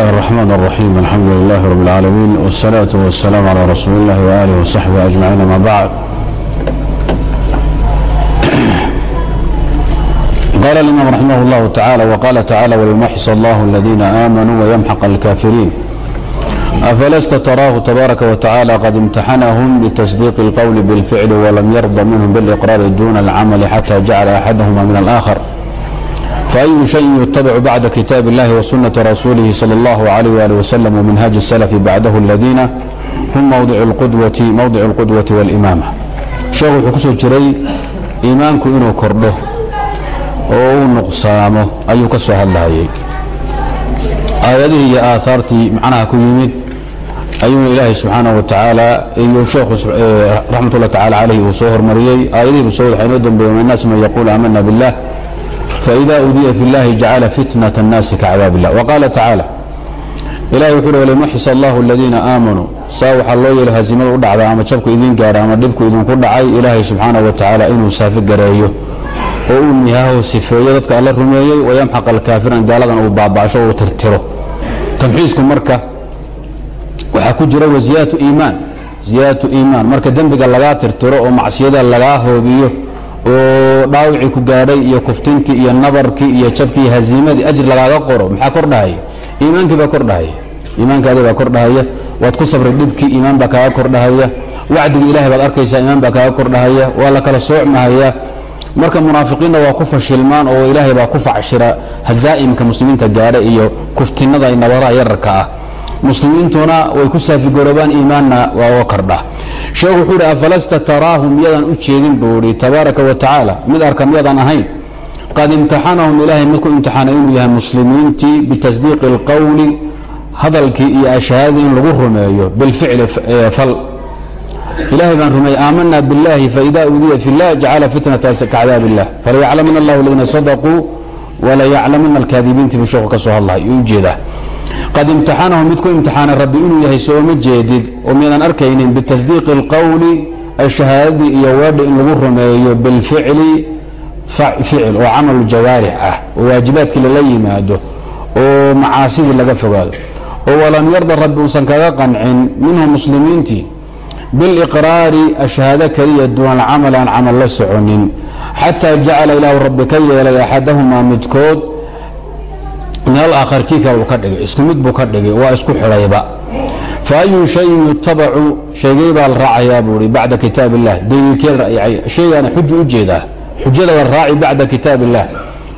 الله الرحمن الرحيم الحمد لله رب العالمين والصلاة والسلام على رسول الله وآله وصحبه أجمعين ما بعد قال الإمام رحمه الله تعالى وقال تعالى وليمحص الله الذين آمنوا ويمحق الكافرين أفلست تراه تبارك وتعالى قد امتحنهم بتصديق القول بالفعل ولم يرضى منهم بالإقرار دون العمل حتى جعل أحدهما من الآخر فأي شيء يتبع بعد كتاب الله وسنة رسوله صلى الله عليه وآله وسلم ومنهاج السلف بعده الذين هم موضع القدوة, موضع القدوة والإمامة sheekhu wuxuu kusoo jiray iimaanku inuu kordho oo uu nuqsaamo ayuu ka soo hadlahayay aayadihii iyo aahaartii macnaha ku yimid ayuuna ilaahay subxaanaه wa tacaala iyo sheekhu raxmat ullah tacala calayh uu soo hormariyey aayadihiibu soo waxaa inoo dambeeye min الnaas man yaquul aamana biاllah faإida udiya fi اllahi jacala fitnaة الnaasi kacadaab اllah wqaala tacaala ilahi wuxu uhi walimuxis allahu aladiina aamanuu saa waxaa loo yeelo hasimada u dhacda ama jabku idin gaara ama dhibku idinku dhacay ilaahay subxaanaه wa tacaala inuu saafi gareeyo oo uu nihaho sifeeyo dadka alla rumeeyey wayamxaq alkaafiran gaaladan uu baaba'sho uu tirtiro tamxiisku marka waxaa ku jira wa ziyaadatu iimaan ziyaadatu iimaan marka dembiga lagaa tirtiro oo macsiyada lagaa hoobiyo oo dhaawicii ku gaadhay iyo kuftintii iyo nabarkii iyo jabkii iyo haziimadii lagaaga qoro maxaa kordhahaya iimaankii baa kordhahaya iimaankaadii baa kordhahaya. Waad ku sabray dhibkii iimaan baa kaaga kordhahaya. Wacdigii ilahay baad arkaysaa iimaan baa kaaga kordhahaya. Waa la kala soocmahaya marka munaafiqiinna waa ku fashilmaan oo ilaahay baa ku facshira hazaa'imka muslimiinta gaadha iyo kuftinada iyo nabadaha yararka ah muslimiintuna way ku saafigaroobaan iimaanna waa uga kordha sheekhu wuxuu idhi afalasta taraahu miyadan u jeedin buu idhi tabaaraka wa tacaala mid arka miyadan ahayn qad imtixanahum ilaahay mid ku imtixaanay inuu yahay muslimiintii bitasdiiqi اlqowli hadalkii iyo ashahaadii in lagu rumeeyo bilficli fal ilahay baan rumey aamana biاllahi faida udiya fi اllah jacala fitnata kacdaab illah falayaclamana allah aladiina sadaquu walayaclamana alkaadibiinti buu sheekhu ka soo hadlahay u ujeedaa qad imtixanahu mid ku imtixaanay rabbi inuu yahay sooma jeedid oo miyadan arkaynin bitasdiiqi اlqowli ashahaadadii iyo weedha in lagu rumeeyo bilficli ficil oo camalu jawaarix ah oo waajibaadkii lala yimaado oo macaasidii laga fogaado oo walam yarda rabbi uusan kaga qancin minhu muslimiintii biliqraari ashahaado keliya duuna alcamal aan camal la soconin xataa jacala ilaahu rabbi ka yeelay axadahumaa midkood minal aakhar kii kale uu ka dhigay isku mid buu ka dhigay waa isku xidhayba fa ayu shayin yutabacu sheegay baa la raacayaa buu ihi bacda kitaab illah daliilkeeshaygaana xuju u jeedaa. Xujada la raaci bacda kitaab illah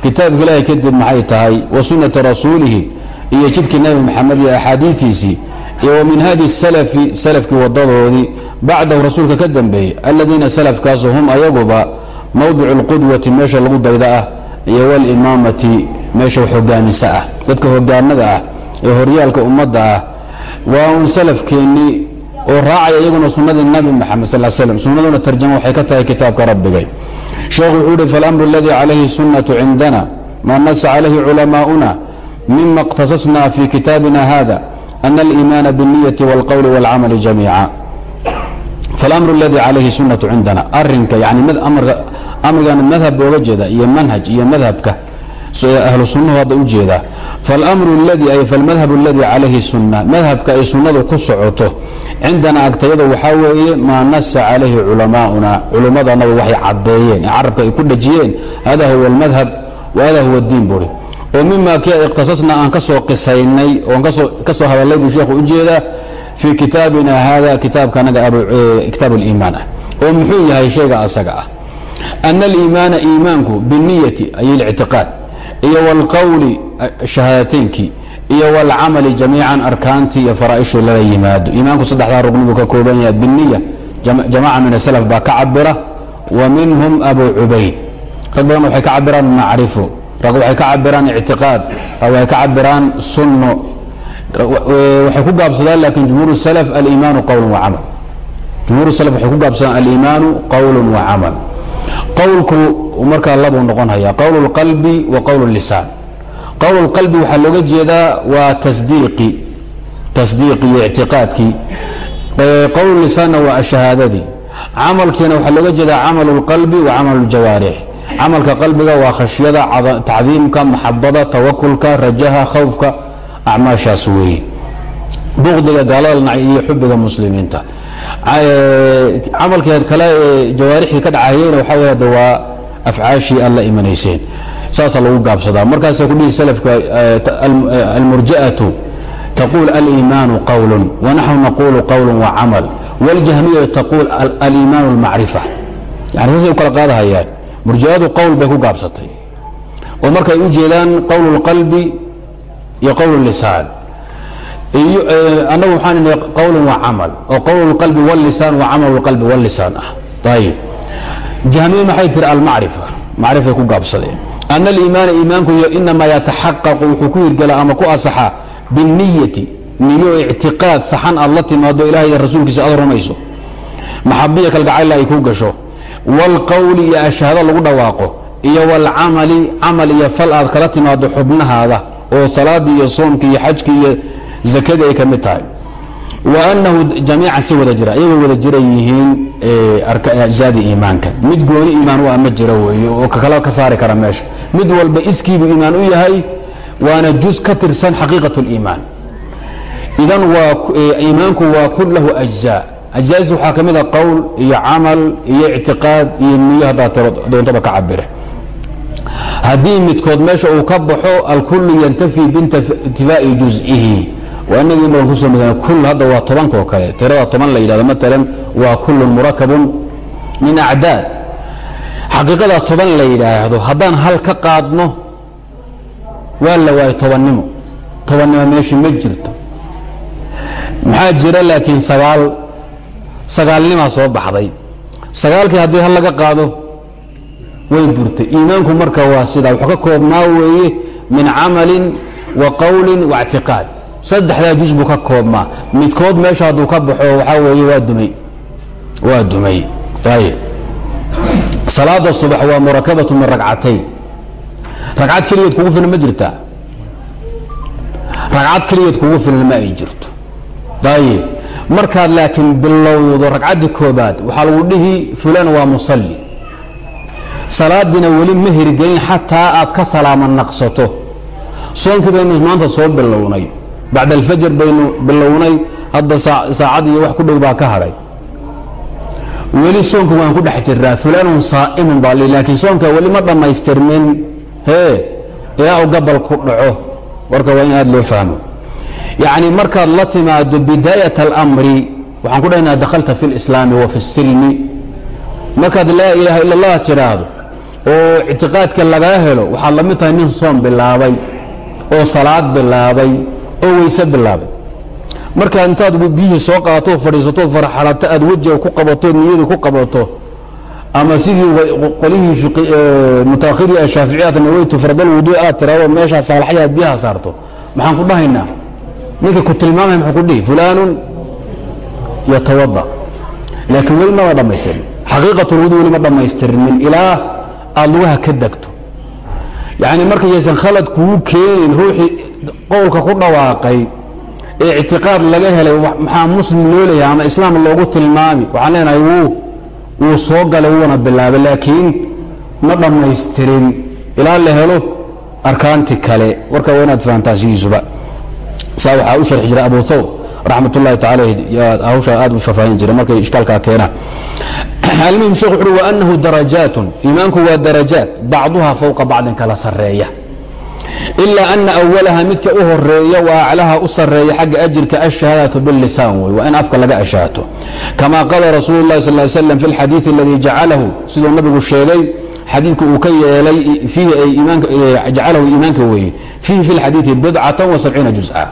kitaabka ilaahay kadib maxay tahay? Wa sunnati rasuulihi iyo jidkii nebi maxamed iyo axaadiiiisii iyo wa min hadi salafi salafkii wadadoodii bacdahu rasuulka ka dambeeyey aladiina salafkaasu hum ayaguba mowdicu اlqudwati meesha lagu dayda ah iyo walimaamati meesha wax hogaamisa ah dadka hogaanada ah ee horyaalka ummadda ah waa un salafkeennii oo raacaya iyaguna sunnadii nabi maxamed sal slm sunnaduna tarjamo waxay ka tahay kitaabka rabbigay sheekhu wuxuu uhi falamru اladii calayhi sunnatu cindana ma nasa calayhi culamaa'una mima اqtasasna fi kitaabina hada ana aliimaana biاniyati wاlqowli wاlcamali jamiica falamru اladii calayhi sunnatu cindana arinka yani amrigan madhab booga jeeda iyo manhaj iyo madhabka ahlu sunnahu hadda u jeedaa falamru اladii ay falmadhabu اladii calayhi sunna madhabka ay sunnadu ku socoto cindana agtayada waxaa weeye maa nasa calayhi culamaa'una culummadanadu waxay caddeeyeen ee carabka ay ku dhajiyeen hada huwa اlmadhab wa hada huwa اdiin buri oo mima kii ay ikhtasasna aan ka soo qisaynay oon ka soo hadalay buu sheekhu ujeedaa fii kitaabina hada kitaabkanaga kitaab اliimaan ah oo muxuu yahay shayga asaga ah ana aliimaana iimaanku biاniyati ay اlictiqaad iyo wاlqowli shahaadateynki iyo wاlcamali jamiican arkaantii iyo faraaishu lala yimaado. Iimaanku saddexdaa rugni buu ka kooban yahay biniya jamaca min asalaf baa ka cabira wa minhum abu cubayd. Rag badan waxay ka cabiraan macrifo rag waxay ka cabiraan ictiqaad rag waxay ka cabiraan sunno. Waxay ku gaabsadaan laakiin jumhuur salaf aliimaanu qowl wacamal jumhuur salaf waxay ku gaabsadaan aliimaanu qowl wa camal qowlku markaa labuu noqon haya qowl اlqalbi wa qowl اlisaan qowl اlqalbi waxaa looga jeedaa waa tasdiiqi tasdiiqi iyo ictiqaadkii qowl lisaanna waa shahaadadii camalkiina waxaa looga jeedaa camal اlqalbi wa camal اljawaarix camalka qalbiga waa khashyada tacdiimka maxabada tawakulka rajaha khawfka acmaashaas weeye buqdiga gaalada nacay iyo xubiga muslimiinta camalkeed kale ee jawaarixdii ka dhacayeyna waxaa wey hadda waa afcaashii aad la imanayseen. Saasaa lagu gaabsadaa. Markaasa kudhihi salafka almurja'atu taquul aliimaanu qowlun wanaxnu naqulu qowlun wa camal. Waljahmiyatu taquul aliimaanu almacrifa. Yani saasay u kala qaadahayaan. Murji'adu qowl bay ku gaabsatay. Oo markay u jeedaan qowl اlqalbi iyo qowl اlisaan Eh, anagu waxaan ina qowlan waa camal oo qowl qalbi wlisaan waa camal qalbi wlisaan ah. Ayib jahmiya maxay tiri? Almacrifa. Macrifay ku gaabsadeen ana aliimaana iimaanku inamaa yataxaqaqu wuxuu ku hirgelaa ama ku asaxaa binniyati niyo ictiqaad saxan aad la timaado ilahay iyo rasuulkiisa aad rumayso. Maxabiya kalgacayla ay ku gasho. Waalqowli iyo ashahaado lagu dhawaaqo iyo walcamali camal iyo fal aad kala timaado xubnahaada oo salaadii iyo soomkii iyo xajkii iyo zakadii ay ka mid tahay. Wa annahu jamiican si wada jira iyagoo wada jira yihiin ajzaadii iimaanka. Mid gooni iimaan u ah ma jiro weeye oo kala ka saari kara meesha. Mid walba iskiibuu iimaan u yahay waana juz ka tirsan xaqiiqat اliimaan idan waa iimaanku waa kullahu ajzaa ajzaadiis waxaa ka mid a qowl iyo camal iyo ictiqaad iyo niyo haddaad doontaba ka cabire haddii midkood meesha uu ka baxo alkullu yantafi biintifaa'i juz'ihi waa inagii badan ku soo mid kul hadda waa tobanka oo kale. Tirada toban la yidhahdo maalan waa kullun murakabun min acdaad xaqiiqada toban la yidhaahdo haddaan hal ka qaadno waa la waayo tobannimo. Tobannimo meeshii ma jirto. Maxaa jira laakiin sagaal sagaalnimaa soo baxday. Sagaalkii haddii hal laga qaado way burtay. Iimaanku marka waa sidaa wuxuu ka koobnaa weeye min camalin wa qowlin wa اctiqaad saddexdaa juz buu ka koobmaa. midkood meesha hadduu ka baxo waxaa weeye waa dumay. Waa dumay. Ayib salaada subax waa murakabatu min ragcatayn ragcad keligeed kugu filan ma jirtaa? Ragcad keligeed kugu filan ma ay jirto. Ayib markaad laakiin bilowdo ragcaddii koobaad waxaa lagu dhihi fulan waa musalli. Salaadiina weli ma hirgelin xataa aad ka salaamo naqsato. Soonkii baynu maanta soo bilownay bacd alfajr baynu bilownay hadda saacad iyo wax ku dhow baa ka hadhay. Weli soonka waan ku dhex jiraa fulanun saa'imun baa li laakiin soonka weli ma dhammaystirmin. Hee ilaahu gabal ku dhaco. Warka waa in aad loo fahmo. Yacni markaad la timaado bidaayat almri waxaan ku dhahnaa dakhalta fi اlislaami wa fi اsilmi markaad laa ilaaha ila allah tidhaahdo oo ictiqaadka lagaa helo waxaad la mid tahay nin soon bilaabay oo salaad bilaabay oo weyse bilaabay. Markaa intaad biyihii soo qaatoo fadhiisatoo farxalato aad wejiga ku qabato niyadii ku qabato ama sidii qolihii mutaakhirii ee shaaficiyaat naweytu fardal wudu aad tiraado meeshaa saalaxyaad biyaha saarto. Maxaan ku dhahaynaa? Ninka ku tilmaamaya muxuu ku dhihi fulaanun yatawada laakiin weli maba dhammaystirin. Xaqiiqatulwudu weli ma dhammaystirmin ilaa aad lugaha ka degto. Yacni markayaysan khalad kugu keenin ruuxii qowlka ku dhawaaqay ee ictiqaad laga helay maxaa muslim loo leeyahay ama islaam loogu tilmaami? Waxaan leenahay wuu wuu soo galay wuuna bilaabay laakiin ma dhammaystirin. Ilaa la helo arkaanti kale. Warka waa inaad fahantaa sidiisuba saa waxaa u sharxi jiray abu thawr raxmat ullahi taala hawshaa aad u faahfaahin jiray markay ishkaalkaa keenaan almuhim shekh wuxuui wa annahu darajaatun. Iimaanku waa darajaat. Bacduha fowqa bacdin kala sarreeya ilaa ana awalaha midka u horreeya wa aclaha u sarreeya xagga ajirka ashahaadatu bilisaan wey waa in afka laga ashaato. Kama qaala rasuulu lahi sal slam fi lxadiidi aladii jacalahu siduu nabigu sheegay xadiidka uu ka yeelay jacalahu iimaanka weeye fiihi fi wa sabciina juz'a.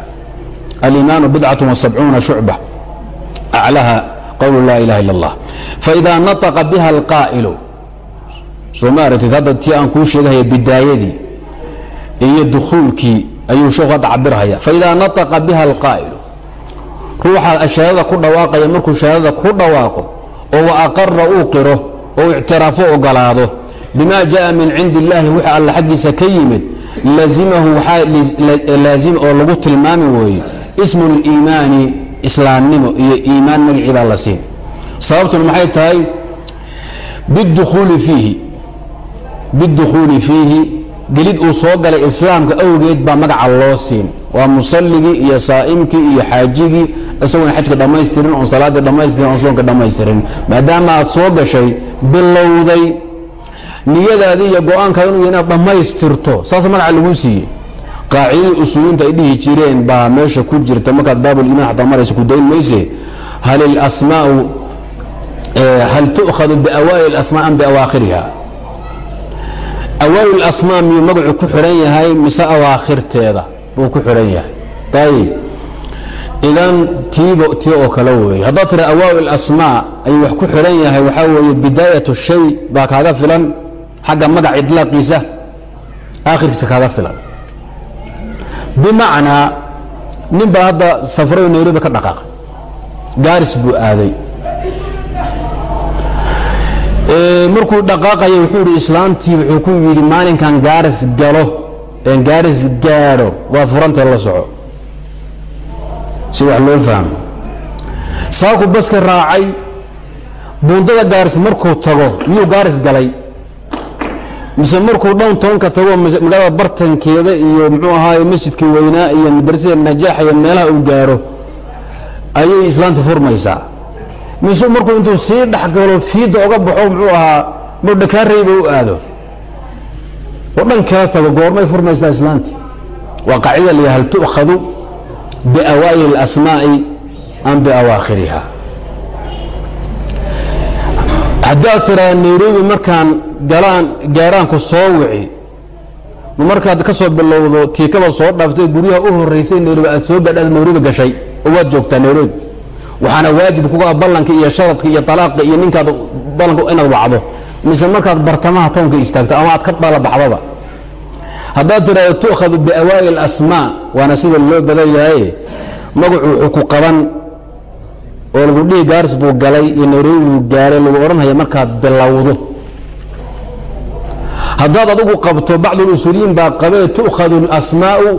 Aliimaanu bidcatan wa sabcuuna shucba aclaha qowlu laa ilaha illa allah faida nataqa biha alqaa'ilu. Soo ma hadda tii aan kuu sheegahaya bidaayadii iyo dukuulkii ayuu sheekhu hadda cabirhaya faida nataqa biha alqaa'ilu ruuxa shahaadada ku dhawaaqaya markuu shahaadada ku dhawaaqo oo wa aqara uu qiro oo ictiraafo ogolaado bima jaءa min cindi اllahi wix alla xaggiisa ka yimid lazimahu waxaa laazim oo lagu tilmaami weeye ismu اliimaani islaamnimo iyo iimaan magacii baa la siin sababtuna maxay tahay bidukhuuli fiihi bidukhuuli fiihi gelid uu soo galay islaamka awgeed baa magaca loo siin. Waa musalligii iyo saa'imkii iyo xaajigii isagoon xajka dhammaystirin oon salaaddii dhammaystirin oon soonka dhammaystirin. Maadaama aad soo gashay bilowday niyadaadii iyo go'aankaada inu inaad dhammaystirto. Saas magaca laguu siiyey. Qaacidadii usuuliinta ay dhihi jireen baa meesha ku jirta. Markaad baabulimaan xataa maraysa ku dayn mayse. Ilasmaau hal tu'khadu biawaa'il asmaa am biawaakhiriha awaa'il asmaa miyuu magacu ku xidhan yahay mise awaakhirteeda buu ku xidhan yahay. Ayib idan tiiba tii oo kale weeye. Haddaad tira awaa'il ayuu wax ku xidhan yahay waxaa weeye bidaayatu shay baa kaaga filan xagga magac idlaaqiisa aakhirkiisa kaaga filan. Bimacnaa nin baa hadda safrayo nairobi ka dhaqaaqay. Gaaris buu aaday markuu dhaqaaqaya wuxuu ihi islaantii wuxuu ku yidhi maalinkan gaaris galo. Gaaris gaadho waad furantee la soco. Si wax loo fahmo. Saaku baska raacay buundada gaaris markuu tago miyuu gaaris galay? Mise markuu dhown tago magaalada bartankeeda iyo muxuu ahaaye masjidka weynaa iyo madrasada najaax iyo meelaha uu gaadho ayay islaanta furmaysaa mise markuu intuu sii dhexgalo fiidda oga baxo muxuu ahaa mudhakaarayba u aado. Oo dhan kala tago goormay furmaysaa islaantii. Waa qaacida la hal tu'khadu biawaa'il اlasmaa'i am biawaakhiriha. Haddaad tiraa nairobi markaan galaan gaaraanku soo wici ma markaad ka soo bilowdo tiikada soo dhaaftay guryaha u horeysay nairobi aad soo gaadhaad nairobi gashay oo waad joogtaa nairobi waxaana waajib kuga ballanka iyo sharadka iyo talaaqa iyo ninkaad ballanka inaad wacdo mise markaad bartamaha townka istaagto ama aad ka dhalabaxdaba haddaad tidhahdo tu'khadu biawaa'il asmaa waana sida loo badan yahay magacu wuxuu ku qaban oo lagu dhihi gaaris buu galay iyo nairobi buu gaaray lagu odhanhaya markaad bilowdo. Haddaad adigu qabto bacduusuuliyiin baa qabee tu'khadu اlasmaa'u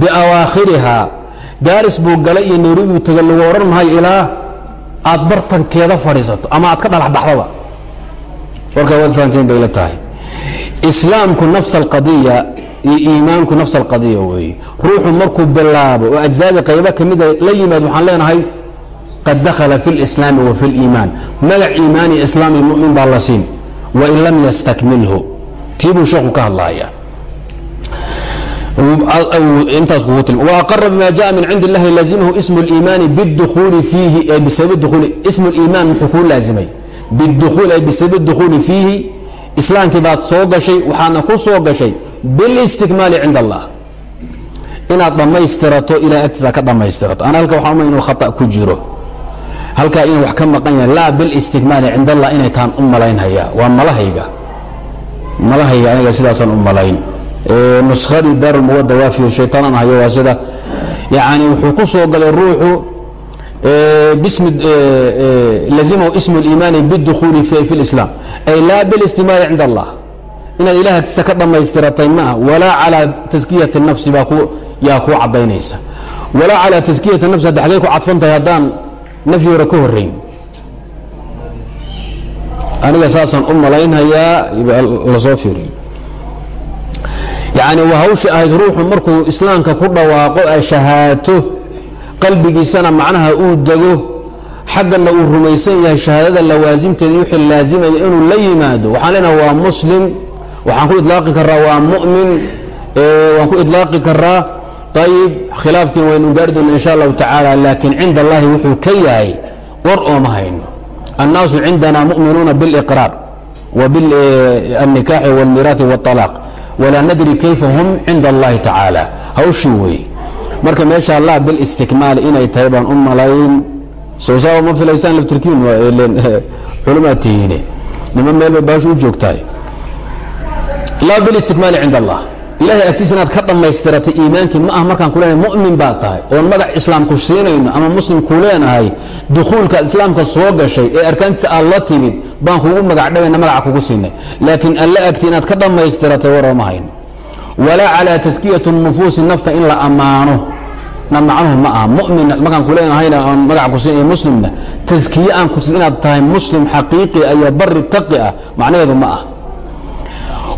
biawaakhiriha gaaris buu galay iyo nairobi buu taga lagu odhan mahayo ilaa aad bartankeeda fadhiisato ama aad ka dhalaxbaxdaba warkaa waad fahanteen bay la tahay. Islaamku nafs alqadiya iyo iimaanku nafs alqadiya weeye ruuxu markuu bilaabo oo ajzaada qaybo ka mida la yimaad waxaan leenahay qad dakhala fi اlislaami wa fi اliimaan magac iimaani islaami mumin baa la siin. Wain lam yastakmilhu. Tii buu sheekhu ka hadlaya الإimaani bالdخuuli fiihi bisabab dخuuli ism الإimaan muxuu kuu laazimay bالdخuul ay bisabab الdخuuli fiihi islaamkii baad soo gashay waxaadna ku soo gashay biاlistikmaali cind allah inaad dhammaystirato ilaa agtiisa ka dhammaystirato ana halka waxaa uma inuu khata ku jiro halkaa inuu wax ka maqan yahay laa biاlistikmaali cind allah inay taan u malaynhaya waa malahayga malahayga aniga sidaasaan u malayn nuskadii daarulmuwada waafiyo shaytaanaan hayo waa sida yani wuxuu ku soo galay ruuxu bismi lazimahu ismu اliimaani bاdukhuuli fi اlislaam ay laa biاlistimaali cind allah inaad ilaah agtiisa ka dhammaystiratay ma ah walaa calaa taskiyati nafsi baa yaa kuu caddaynaysa walaa calaa taskiyati nafsi hadda xagee ku cadfan tahay haddaan nafyi hore ka horayn aniga saasaan u malaynhayaa lasoo fiiriyo yacni waa hawshii ahayd ruuxu markuu islaamka ku dhawaaqo ay shahaato qalbigiisana macnaha uu dego xaggana uu rumaysan yahay shahaadada lawaasimteeda wixii laazimaya inuu la yimaado waxaan leenaha waa muslim waxaan ku idlaaqi karaa waa mu'min waan ku idlaaqi karaa ayib khilaafkiin waynu gaari doona insha allahu tacaala laakiin cinda allahi wuxuu ka yahay war ooma hayno annaasu cindana mu'minuuna biliqraar wa biاlnikaaxi wاlmiraaثi wاطalaaq walaa nadri kayfa hum cinda allahi tacaala. Hawshii wey marka meesha laa bilistikmaali inay tahay baan u malayn. Soosaaba ma filaysaan laftirkiin culumaad tihiine. Nima meel bay u joogtahay. Laa bilistikmaali cind allah ilahay agtiisa inaad ka dhammaystiratay iimaankii. Ma ah markaan ku mu'min baad tahay. Oon magac islaam ku siinayno ama muslim ku dukhuulkaad islaamka soo gashay ee arkaantiisa aad la timid baan kugu magac dhawayna magaca kugu siinay. Laakiin alla agti inaad ka dhammaystiratay warooma hayno walaa calaa taskiyati nufuusi nafta in la ammaano. Na ma aha. Mumin markaan ku oon magac ku siin muslimna taskiye aan ku inaad tahay muslim xaqiiqi iyo bari taqi ah macnaheedu ma ah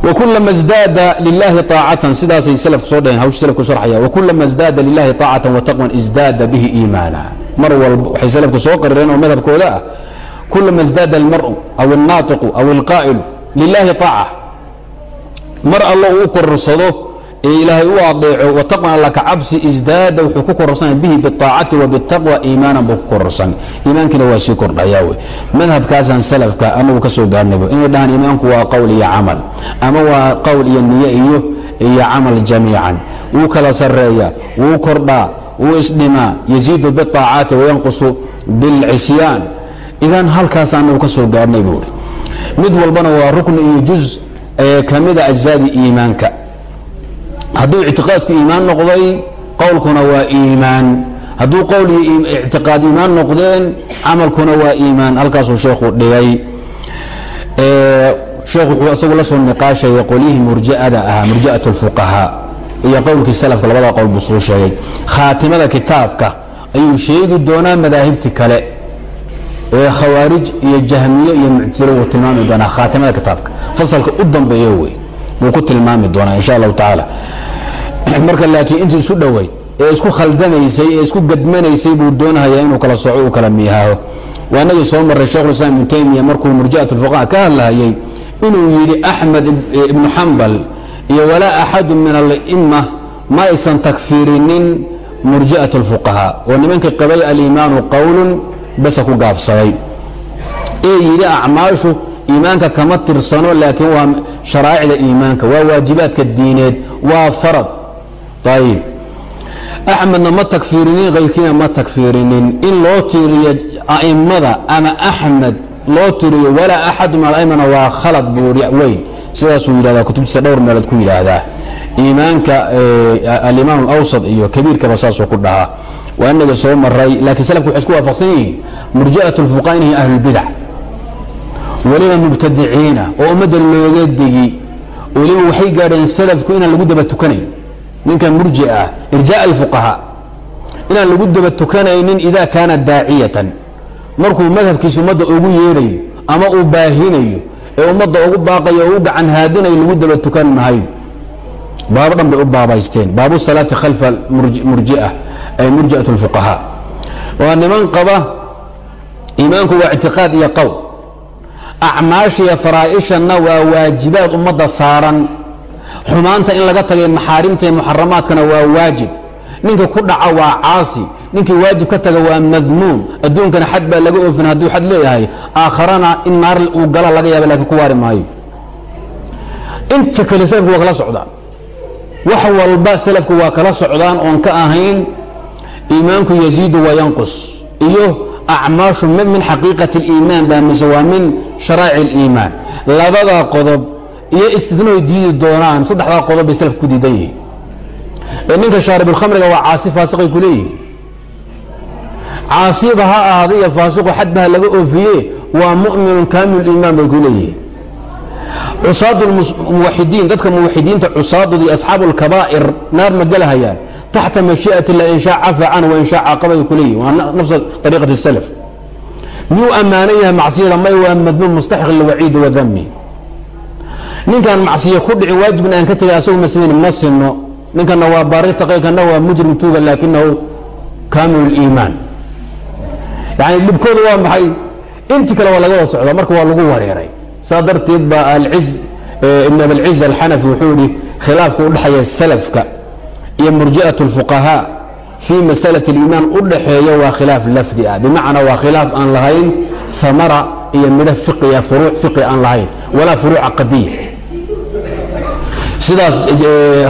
وكلما ازداد لله طاacة sidaasay slku soo dhaheen hawsha slku sharxaya وكلما ازداada لilahi طاacة وتقوى ازداada bه إيمانا mar walba waxay slku soo qarireen oo madhabkooda ah كلما ازداad الmarء أو الناaطق أو القائل لilahi طاacة mar allo uu kororsado ee ilaahay u adeeco wataqwan alla ka cabsi isdaada wuxuu ku kororsanay bihi biaacati wa bitaqwa iimaanan buu ku kororsan iimaankiina waa sii kordhaya wey madhabkaasaan salafka anagu ka soo gaarnaybo inay dhahaan iimaanku waa qowl iyo camal ama waa qowl iyo niye iyo iyo camal jamiican. Wuu kala sarreeya wuu kordhaa wuu isdhimaa yaziidu biaacaati wayanqusu bilcisyaan. Idan halkaasa anagu ka soo gaarnay buui mid walbana waa rukni iyo juz ee ka mida ajzaadi iimaanka hadduu ictiqaadku iimaan noqday qowlkuna waa iimaan. Hadduu qowl iyo ictiqaad iimaan noqdeen camalkuna waa iimaan. Halkaasuu sheekhu dhigay. Sheekhu wuxuu isagu la soo niqaashaya qolyihii murji'ada ahaa murji'at اlfuqahaa iyo qowlkii salafka labada qowl buu sheegay. Khaatimada kitaabka ayuu sheegi doonaa madaahibti kale. Ee khawaarij iyo jahmiye iyo muctasilo wuu tilmaami doonaa khaatimada kitaabka. Fasalka u dambeeyo wey. Wuu ku tilmaami doonaa insha allahu tacaala marka laakiin intii isu dhoweyd ee isku khaldamaysay ee isku gadmanaysay buu doonahayaa inuu kala soco uu kala miihaaho waa inagii soo marray shekhulislaam ibnu taymiya markuu murji'at alfuqaha ka hadlahayay inuu yidhi axmed ibnu xambal iyo walaa axadu min al'imma ma aysan takfiirinin murji'at alfuqahaa oo nimankii qabay aliimaanu qowlun basa ku gaabsaday. Ee yidhi acmaashu iimaanka kama tirsano laakiin waa sharaa'icda iimaanka waa waajibaadka diineed waa farad ayib axmedna ma takfiirinin kayrkiina ma takfiirinin in loo tiiriyo a'immada ama axmed loo tiriyo walaa axadu min alaimana waa khalad buuri weyn sidaasuu yidhahdaa kutubtiisa dhowr meelood ku yidhaahdaa iimaanka alimaam alawsad iyo kabiirkaba saasuu ku dhahaa waa inaga soo maray laakiin salafku waxay isku waafaqsan yihiin murji'at alfuqaa inay ahlulbidac weliba mubtadiciina oo ummadda looga degi weliba waxay gaadheen salafku inaan lagu daba tukanayn ninkan murji ah irjaa alfuqahaa inaan lagu daba tukanaynin ida kaana daaciyatan. Markuu madhabkiisa ummadda ugu yeedhayo ama uu baahinayo ee ummadda ugu baaqayo o u gacan haadinayo lagu daba tukan mahayo baabo dhan bay u baabaysteen. Baabu salaati khalfa murjia ay murji'at اlfuqahaa waa niman qaba iimaanku waa ictiqaad iyo qowl acmaashiya faraa'ishanna waa waajibaad ummadda saaran xumaanta in laga tagay maxaarimta iyo muxaramaadkana waa waajib. Ninka ku dhaca waa caasi. Ninkii waajib ka taga waa madmuum adduunkana xad baa laga oofin hadduu xad leeyahay. Aakharana in naar uu gala laga yaaba lakiin ku waari maayo. Inta kale salafku waa kala socdaan. Wax walba salafku waa kala socdaan oon ka ahayn. Iimaanku yaziidu wa yanqus. Iyo acmaashu min xaqiiqati اliimaan baa mise waa min sharaa'ic اliimaan labada qodob iyo istidnoy diidi doonaan. Saddexdaa qodob bay salafka ku diidan yihiin. Ee ninka shaaribulkhamriga waa caasi faasiqay ku leeyihiin caasiba ha ahaada iyo faasiqu xadbaha laga oofiye waa mu'minun kaamil iimaan bay ku leeyihiin. Cusaadu muwaxidiin dadka muwaxidiinta cusaadooda iyo asxaabu alkabaa'ir naar ma gelahayaan taxta mashii'at illah in shaa cafa can wa in shaa caqabay ku leeyihiin waa nafsa ariiqat salaf. Miyuu ammaanan yahay macsiyada may waa madmuum mustaxiq liwaciidi wadami ninkaan macsiyo ku dhicin waajibna aan ka tegay asagu masamayn ma sino. Ninkana waa baariiqtaqay kana waa mujrim tuuga laakinahu kaamil liimaan yani dhibkooda waa maxay? Inti kale waa laga wada socdaa marka waa lagu wareeray. Saa darteed baa alciz ibn abilciz alxanafi wuxuu idhi khilaafka u dhexeeya salafka iyo murji'at اlfuqahaa fii masalati اliimaan u dhaxeeya waa khilaaf lafdi ah. Bimacnaa waa khilaaf aan lahayn amara iyo midho fiqiya furuuc fiqi aan lahayn walaa furuuca qadiya sidaas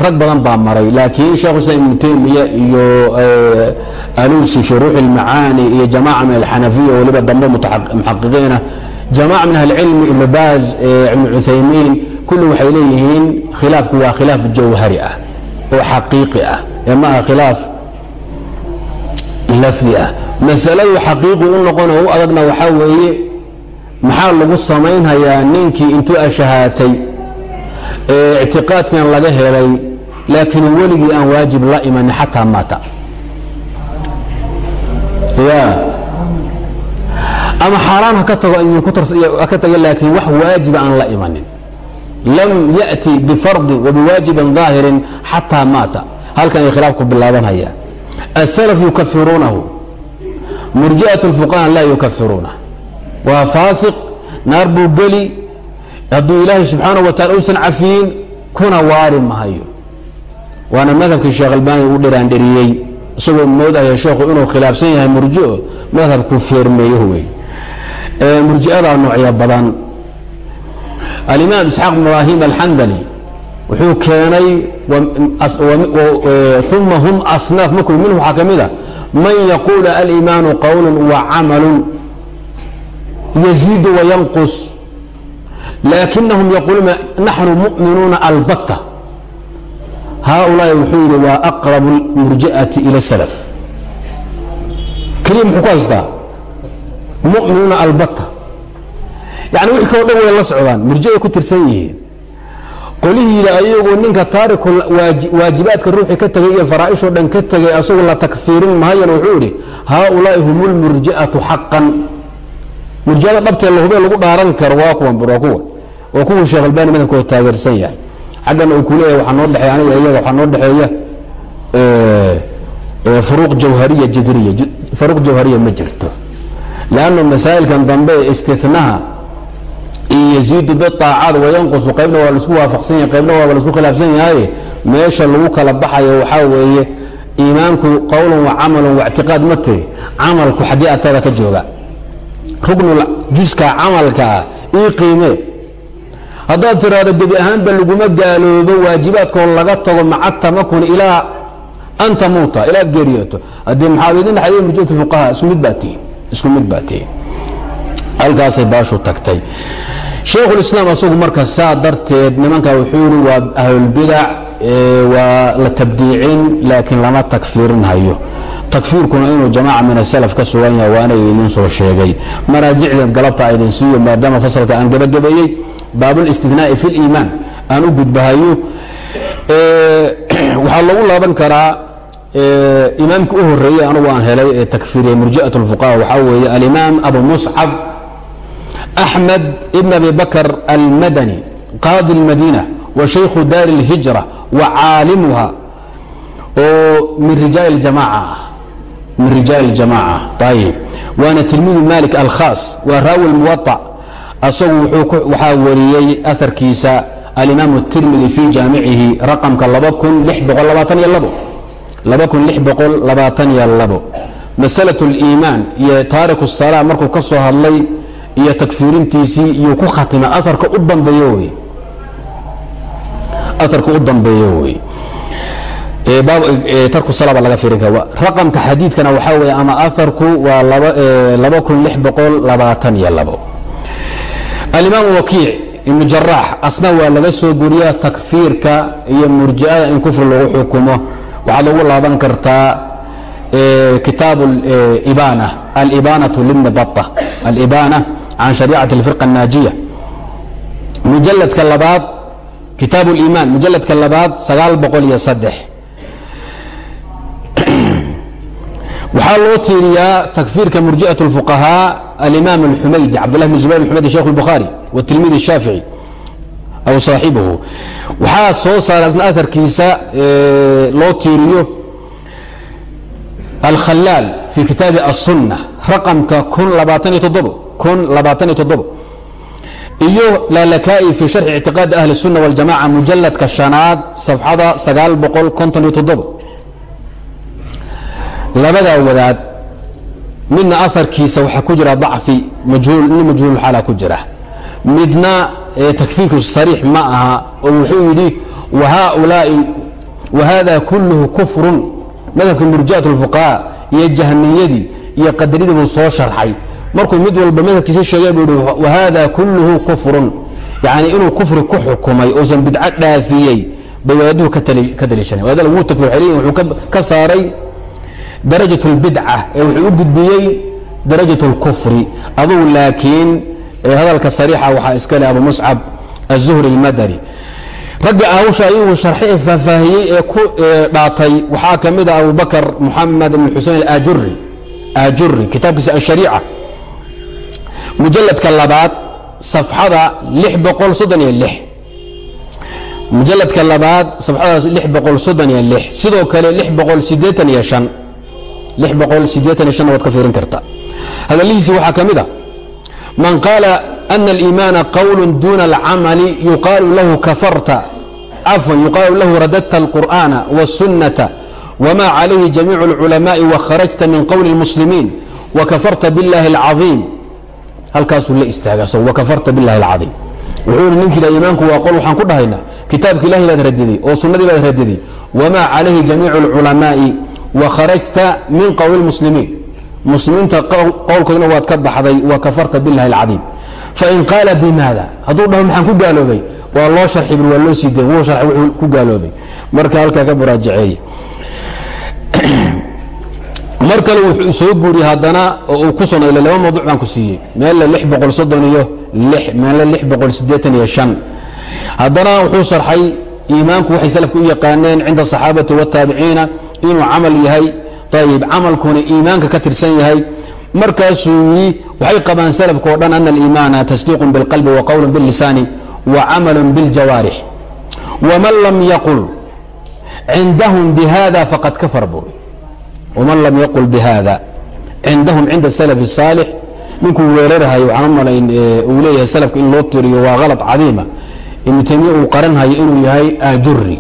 rag badan baa maray. Laakiin shekhu islam ibnu taymiya iyo alusi fi ruuxi اlmacaani iyo jamaca min alxanafiya waliba dambe muxaqiqiina jamaca min ahlicilmi ibn baaz ibn cuthaymiin kulli waxay leeyihiin khilaafku waa khilaaf jawhari ah oo xaqiiqi ah ee ma aha khilaaf lafdi ah. Masaladu xaqiiqi u noqon oo u adagna waxaa weeye maxaa lagu samaynhayaa ninkii intuu ashahaatay ee ictiqaadkan laga helay laakiin weligii aan waajib la imanin xataa maata ya ama xaaraan haka tago ka taga laakiin wax waajiba aan la imanin lam yأti bifardin wabiwaajibin ظaahirin xataa maata halkan ay khilaafku bilaabanhaya aلslf yukafiruunahu murji'aة الfuqaha laa yukafiruunah waa faasiq naar buu geli hadduu ilaahay subxaanaه wa taala uusan cafiyin kuna waari mahayo waana madhabkii sheekh albani uu dhiraandheriyey. Isagoo moodaya sheekhu inuu khilaafsan yahay murjio madhabku feermeeyo wey. Murji'adaa noocyo badan. Alimaam isxaaq ibraahim alxandali wuxuu keenay uma hum asnaaf. Markuu minhu waxaa ka mid a man yaquulu aliimaanu qowlu wa camalu yaziidu wayanqus laakinahum yaquuluuna naxnu mu'minuuna albatta haaulaai wuxuu yidhi waa aqrabu murji'ati ila salaf keliya muxuu ku haystaa mu'minuuna albatta yani wixii kaloo dhan way la socdaan murjiay ku tirsan yihiin qolihii yidhi ayagu ninka taariku waajibaadka ruuxii ka tegay iyo faraa'ishoo dhan ka tegay asagu la takfiirin mahayan wuxuu yidhi haaulaai hum lmurji'atu xaqan murjiada dhabtee lahubee lagu dhaaran karo waa kuwan waa kuwa waa kuwii sheekh albani madhabkooda taageersan yahay. Xaggana uu ku leeyahay waxaa noo dhexeeya aniga iyaga waxaa noo dhexeeya furuuq jawhariya jidriya furuuq jawhariya ma jirto. Lannu masaa'ilkan dambe ee istinaha iyo yaziidu biaacad wayanqusu qaybna waa la isku waafaqsan yahay qaybna waa la isku khilaafsan yahay meesha lagu kala baxayo waxaa weeye iimaanku qowlan wa camalan wa ictiqaad ma tiri camalku xaggee agtaada ka jooga. Rugnul juska camalkaa ii qiimee haddaad tiraahdo gebi ahaanba laguma gaaloobo waajibaadkoo laga tago maca tamakun ilaa an tamuuta ilaa ad geeriyooto. Haddii maxaad idin dhexday murjiat fuqaha isku mid baa tihin isku mid baa tihin halkaasay baashu tagtay. Shaykhulislaam asagu marka saa darteed nimanka wuxuu yidhi waa ahlulbidac waa la tabdiicin laakiin lama takfiirinhayo takfiirkuna inuu jamaaca min asalaf ka sugan yahay waana idin soo sheegay. Maraajicdeed galabta idin siiyo maadaama fasalka aan gebagabeeyey baabulistinaai fi liimaan aan u gudbahayo waxaa lagu laaban karaa imaamka u horeeyey anugu aan helay ee takfiiriya murji'at اlfuqaha waxaa weeye alimaam abu muscab axmed ibn abi bakr almadani qaadi اlmadina wa shaykhu daari اlhijra wa caalimuha oo min rijaal اjamaaca ah min rijaal اljamaaca ayib waana tilmiidu malik alkhaas waa raawi اlmuwaطa asagu waxaa wariyey aarkiisa alimaam الtirmidi fi jaamicihi raqamka masalaة اliimaan iyo taariku الsalaa markuu ka soo hadlay iyo takfiirintiisii iyo ku khatima aarka u dambeeyo wey aarka u dambeeyo wey tarku sala baa laga fiirin kara raqamka xadiidkana waxaa weeye ama aarku waa laba kun lix boqol labaatan iyo labo alimaam wakiic ibnu jaraax asna waa laga soo guriya takfiirka iyo murji'ada in kufri lagu xukumo waxaad ugu laaban kartaa kitaab ibana alibanatu libni bata alibana can shariicati اlfirqa الnaajiya mujaladka labaad kitaab اliimaan mujaladka labaad sagaal boqol iyo saddex waxaa loo tiiriyaa takfiirka murji'aة الfuqahaa alimaam اlxumaydi cabdullah bn zubayr اxumaydi sheikh اlbukhaari wاtilmid الshaafici aw saaxibuhu waxaa soo saara isna aarkiisa loo tiiriyo alkhalaal fi kitaabi الsunna raqamka kun labaatan iyo toddobo kun labaatan iyo toddobo iyo lalaka'i fi sharxi ictiqaadi ahli الsunna wاljamaca mujaladka shanaad safxada sagaal boqol konton iyo toddobo labadaa wadaad midna aarkiisa waxaa ku jira dacfi nin majhuulxaala ku jira? Midna takfiirkiisu sariix ma aha oo wuxuu yidhi wahaulaai wahada kulluhu kufrun. Madhabka murji'at اlfuqahaa iyo jahmiyadii iyo qadariyadii buu soo sharxay. Markuu mid walba madhabkiisa sheegay buu yihi wahada kulluhu kufrun. Yacni inuu kufri ku xukumay uusan bidco dhaafiyey bay wadaaduhu ka daliishanay. Wadaadada wuu takfir xeliyin wuxuu ka saaray darajaة اlbidca ee wuxuu u gudbiyey darajaة اlkufri adugu laakiin hadalka sariixa waxaa iska leh abu muscab aلzuhri اlmadani ragga hawsha ayuu sharxi ee faahfaahiyey ee ku dhaatay waxaa ka mid a abu bakr muxamed ibn xusein aajuri aajuri kitaabkiisa ashariica mujaladka labaad safxada lix boqol soddon iyo lix mujaladka labaad sabxadaas lix boqol soddon iyo lix sidoo kale waad ka fiirin karta hadallihiisi waxaa ka mid a man qaala ana aliimaana qowlu duuna alcamali yuqaalu lahu kafarta cafwan yuqaalu lahu radadta alqur'aana wاsunnata wma calayhi jamiicu اlculamaءi wakharajta min qowli اlmuslimiin wakafarta biاllahi اlcaiim halkaasuu la istaaga wakafarta biاllahi اlcaiim wuxuu yihi ninkii la iimaanku waa qol waxaan ku dhahaynaa kitaabka ilahi baad radiday oo sunnadii baad radiday wma calayhi jamiicu اlculamaءi wakharajta min qowli اlmuslimiin muslimiinta qowlkoodna waad ka baxday wakafarta biاllahi اlcaiim fain qaala bimaada hadduu dhaho maxaan ku gaaloobay waa loo sharxi waa loo sii day wuu sharxay wuxuu ku gaaloobay marka halkaa ka muraajaceeye mar kale wuxuu soo guuriyey haddana oo uu ku sonay laba mawduc baan ku siiyey meelle lix boqol soddon iyo lix meelle lix boqol siddeetan iyo shan haddana wuxuu sharxay iimaanku waxay salafku u yaqaaneen cinda asaxaabati waataabiciina inuu camal yahay ayib camalkuna iimaanka ka tirsan yahay. Markaasuu yii waxay qabaan salafka o dhan ana aliimaana tasdiiqun bilqalbi wa qowlun billisaani wa camalun biljawaarix. Waman lam yaqul cindahum bihada faqad kafar buuri waman lam yaqul bihada cindahum cinda salaf الsaalix ninkuu weerarhayo waxaan uu leeyahay salafka in loo tiriyo waa halad cadiima. Ibnu taymiya uu qaranhayo inuu yahay ajuri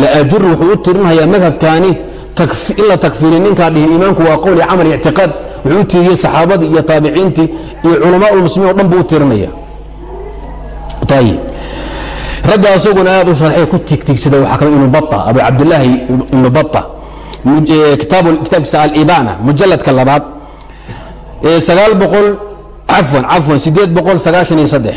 laajuri wuxuu u tirinhayaa madhabkaani in la takfiiriy ninkaa dhihin iimaanku waa qowl iyo camal ictiqaad. Wuxuu u tiriyey saxaabadii iyo taabiciintii iyo culamaa ulmuslimiin o dhan buu u tirinaya ayib ragga asaguna aad u sharxay ku tigtigsada waxaa ka mid ibnu baa abu cabdillaahi ibnu baa kitaabkiisa alibana mujaladka labaad. Cafwan cafwan sideed boqol sagaashan iyo saddex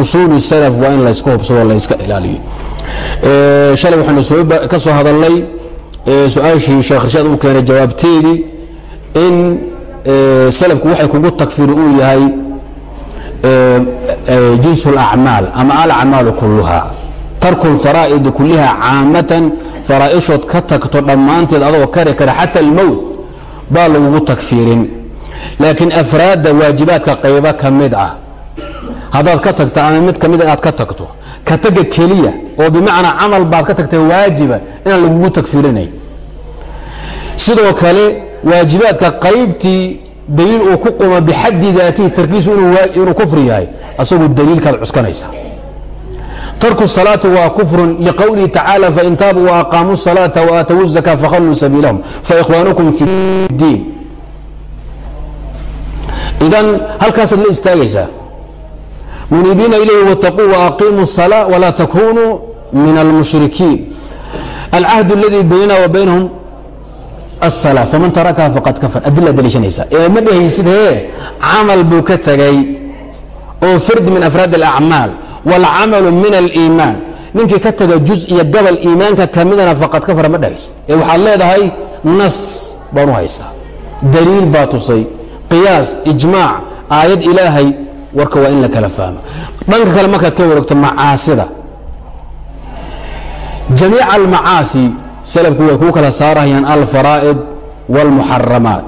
usuuli salaf waa in layska hubsado layska ilaaliyo. Shalay waxaanu ka soo hadalnay su'aashii sheekh irshaad uu keenay jawaabteedii in salafku waxay kugu takfiri uu yahay jins اlacmaal ama alacmaalu kuluha tarku اlfaraa'idi kuliha caamatan faraaishood ka tagto dhammaanteed adoo kari kara xata almowt baa lagugu takfiirin. Laakiin afraadda waajibaadka qaybo ka mid ah haddaad ka tagto ama mid ka mida ah aad ka tagto ka taga keliya oo bimacnaa camal baad ka tagtay waajiba inaan lagugu tagfirinayn sidoo kale waajibaadka qaybtii daliil uu ku quma bixaddi daatihi tarkiisu inuu kufri yahay asagu daliilkaad cuskanaysa tarku salaati waa kufrun liqowlihi tacaala fain taabuu waaqaamuu salaata waaatawu zakaa fakhalluu sabiilahum faihwaanukum fi diin. Idan halkaasaad la istaagaysaa muniibiina ilayhi wtaquu waaqiimuu salaa walaa takunuu min almushrikiin alcahd اladii baynana wa asala faman tarakaha faqad kafar. Adila daliishanaysa. Ma dhehaysid camal buu ka tegay oo fard min afraad alacmaal wاlcamalu min aliimaan. Ninkii ka taga juz iyo gabal iimaanka ka midana faqad kafar ma dhehaysid ee waxaad leedahay nas baan u haystaa daliil baa tusay. Qiyaas ijmaac aayad ilaahay warka waa in la kala fahmo dhanka kale markaad ka waregto macaasida جamيiع الmaعاaصي slku way kuu kala saarahayaan alfaraa'id wاlmuxaramaat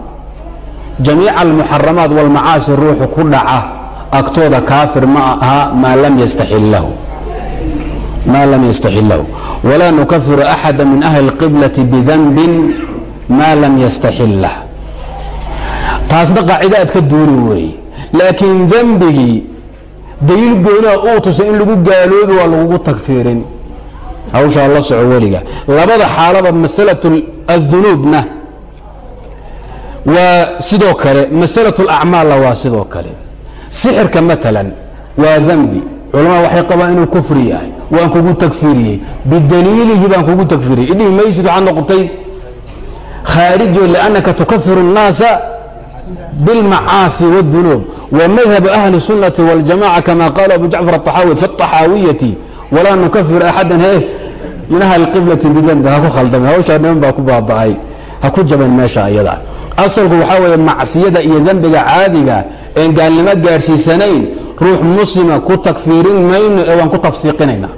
jamiica almuxaramaat wاlmacaasi ruuxu ku dhaca agtooda kaafir ma aha maa lam yastaxil lahu walaa nukafiru axada min ahli اlqiblati bidanbin maa lam yastaxil lah taasna qaacida aad ka duuni weeye laakiin dembigii daliil gooniha uu tusay in lagu gaaloobi waa lagugu tagfiirin hawshaa la soco weliga labada xaalaba masalaة الdunuubna waa sidoo kale masalaة اlacmaalna waa sidoo kale sixirka maalan waa dembi culamada waxay qabaan inuu kufri yahay waan kugu tagfiriyey bidaliilihi baan kugu tagfiriyey idhihi maysid waxaad noqotay khaarijo لأnnaka tukafiru الnaasa biاlmacaasi wالdunuub وmadhab ahli الsunaةi wاljamaca kama qaala abu jacfar الطaxaawi fi الطaxaawiyati walaa nukafir axadan he min ahli qiblati bidambi ha ku khaldame hawshaa niman baa ku baaba'ay ha ku jaban meesha ayada asalku waxaa weeye macsiyada iyo dembiga caadiga een gaalnimo gaadhsiisanayn ruux muslima ku takfiirin mayno ee waan ku tafsiiqinayna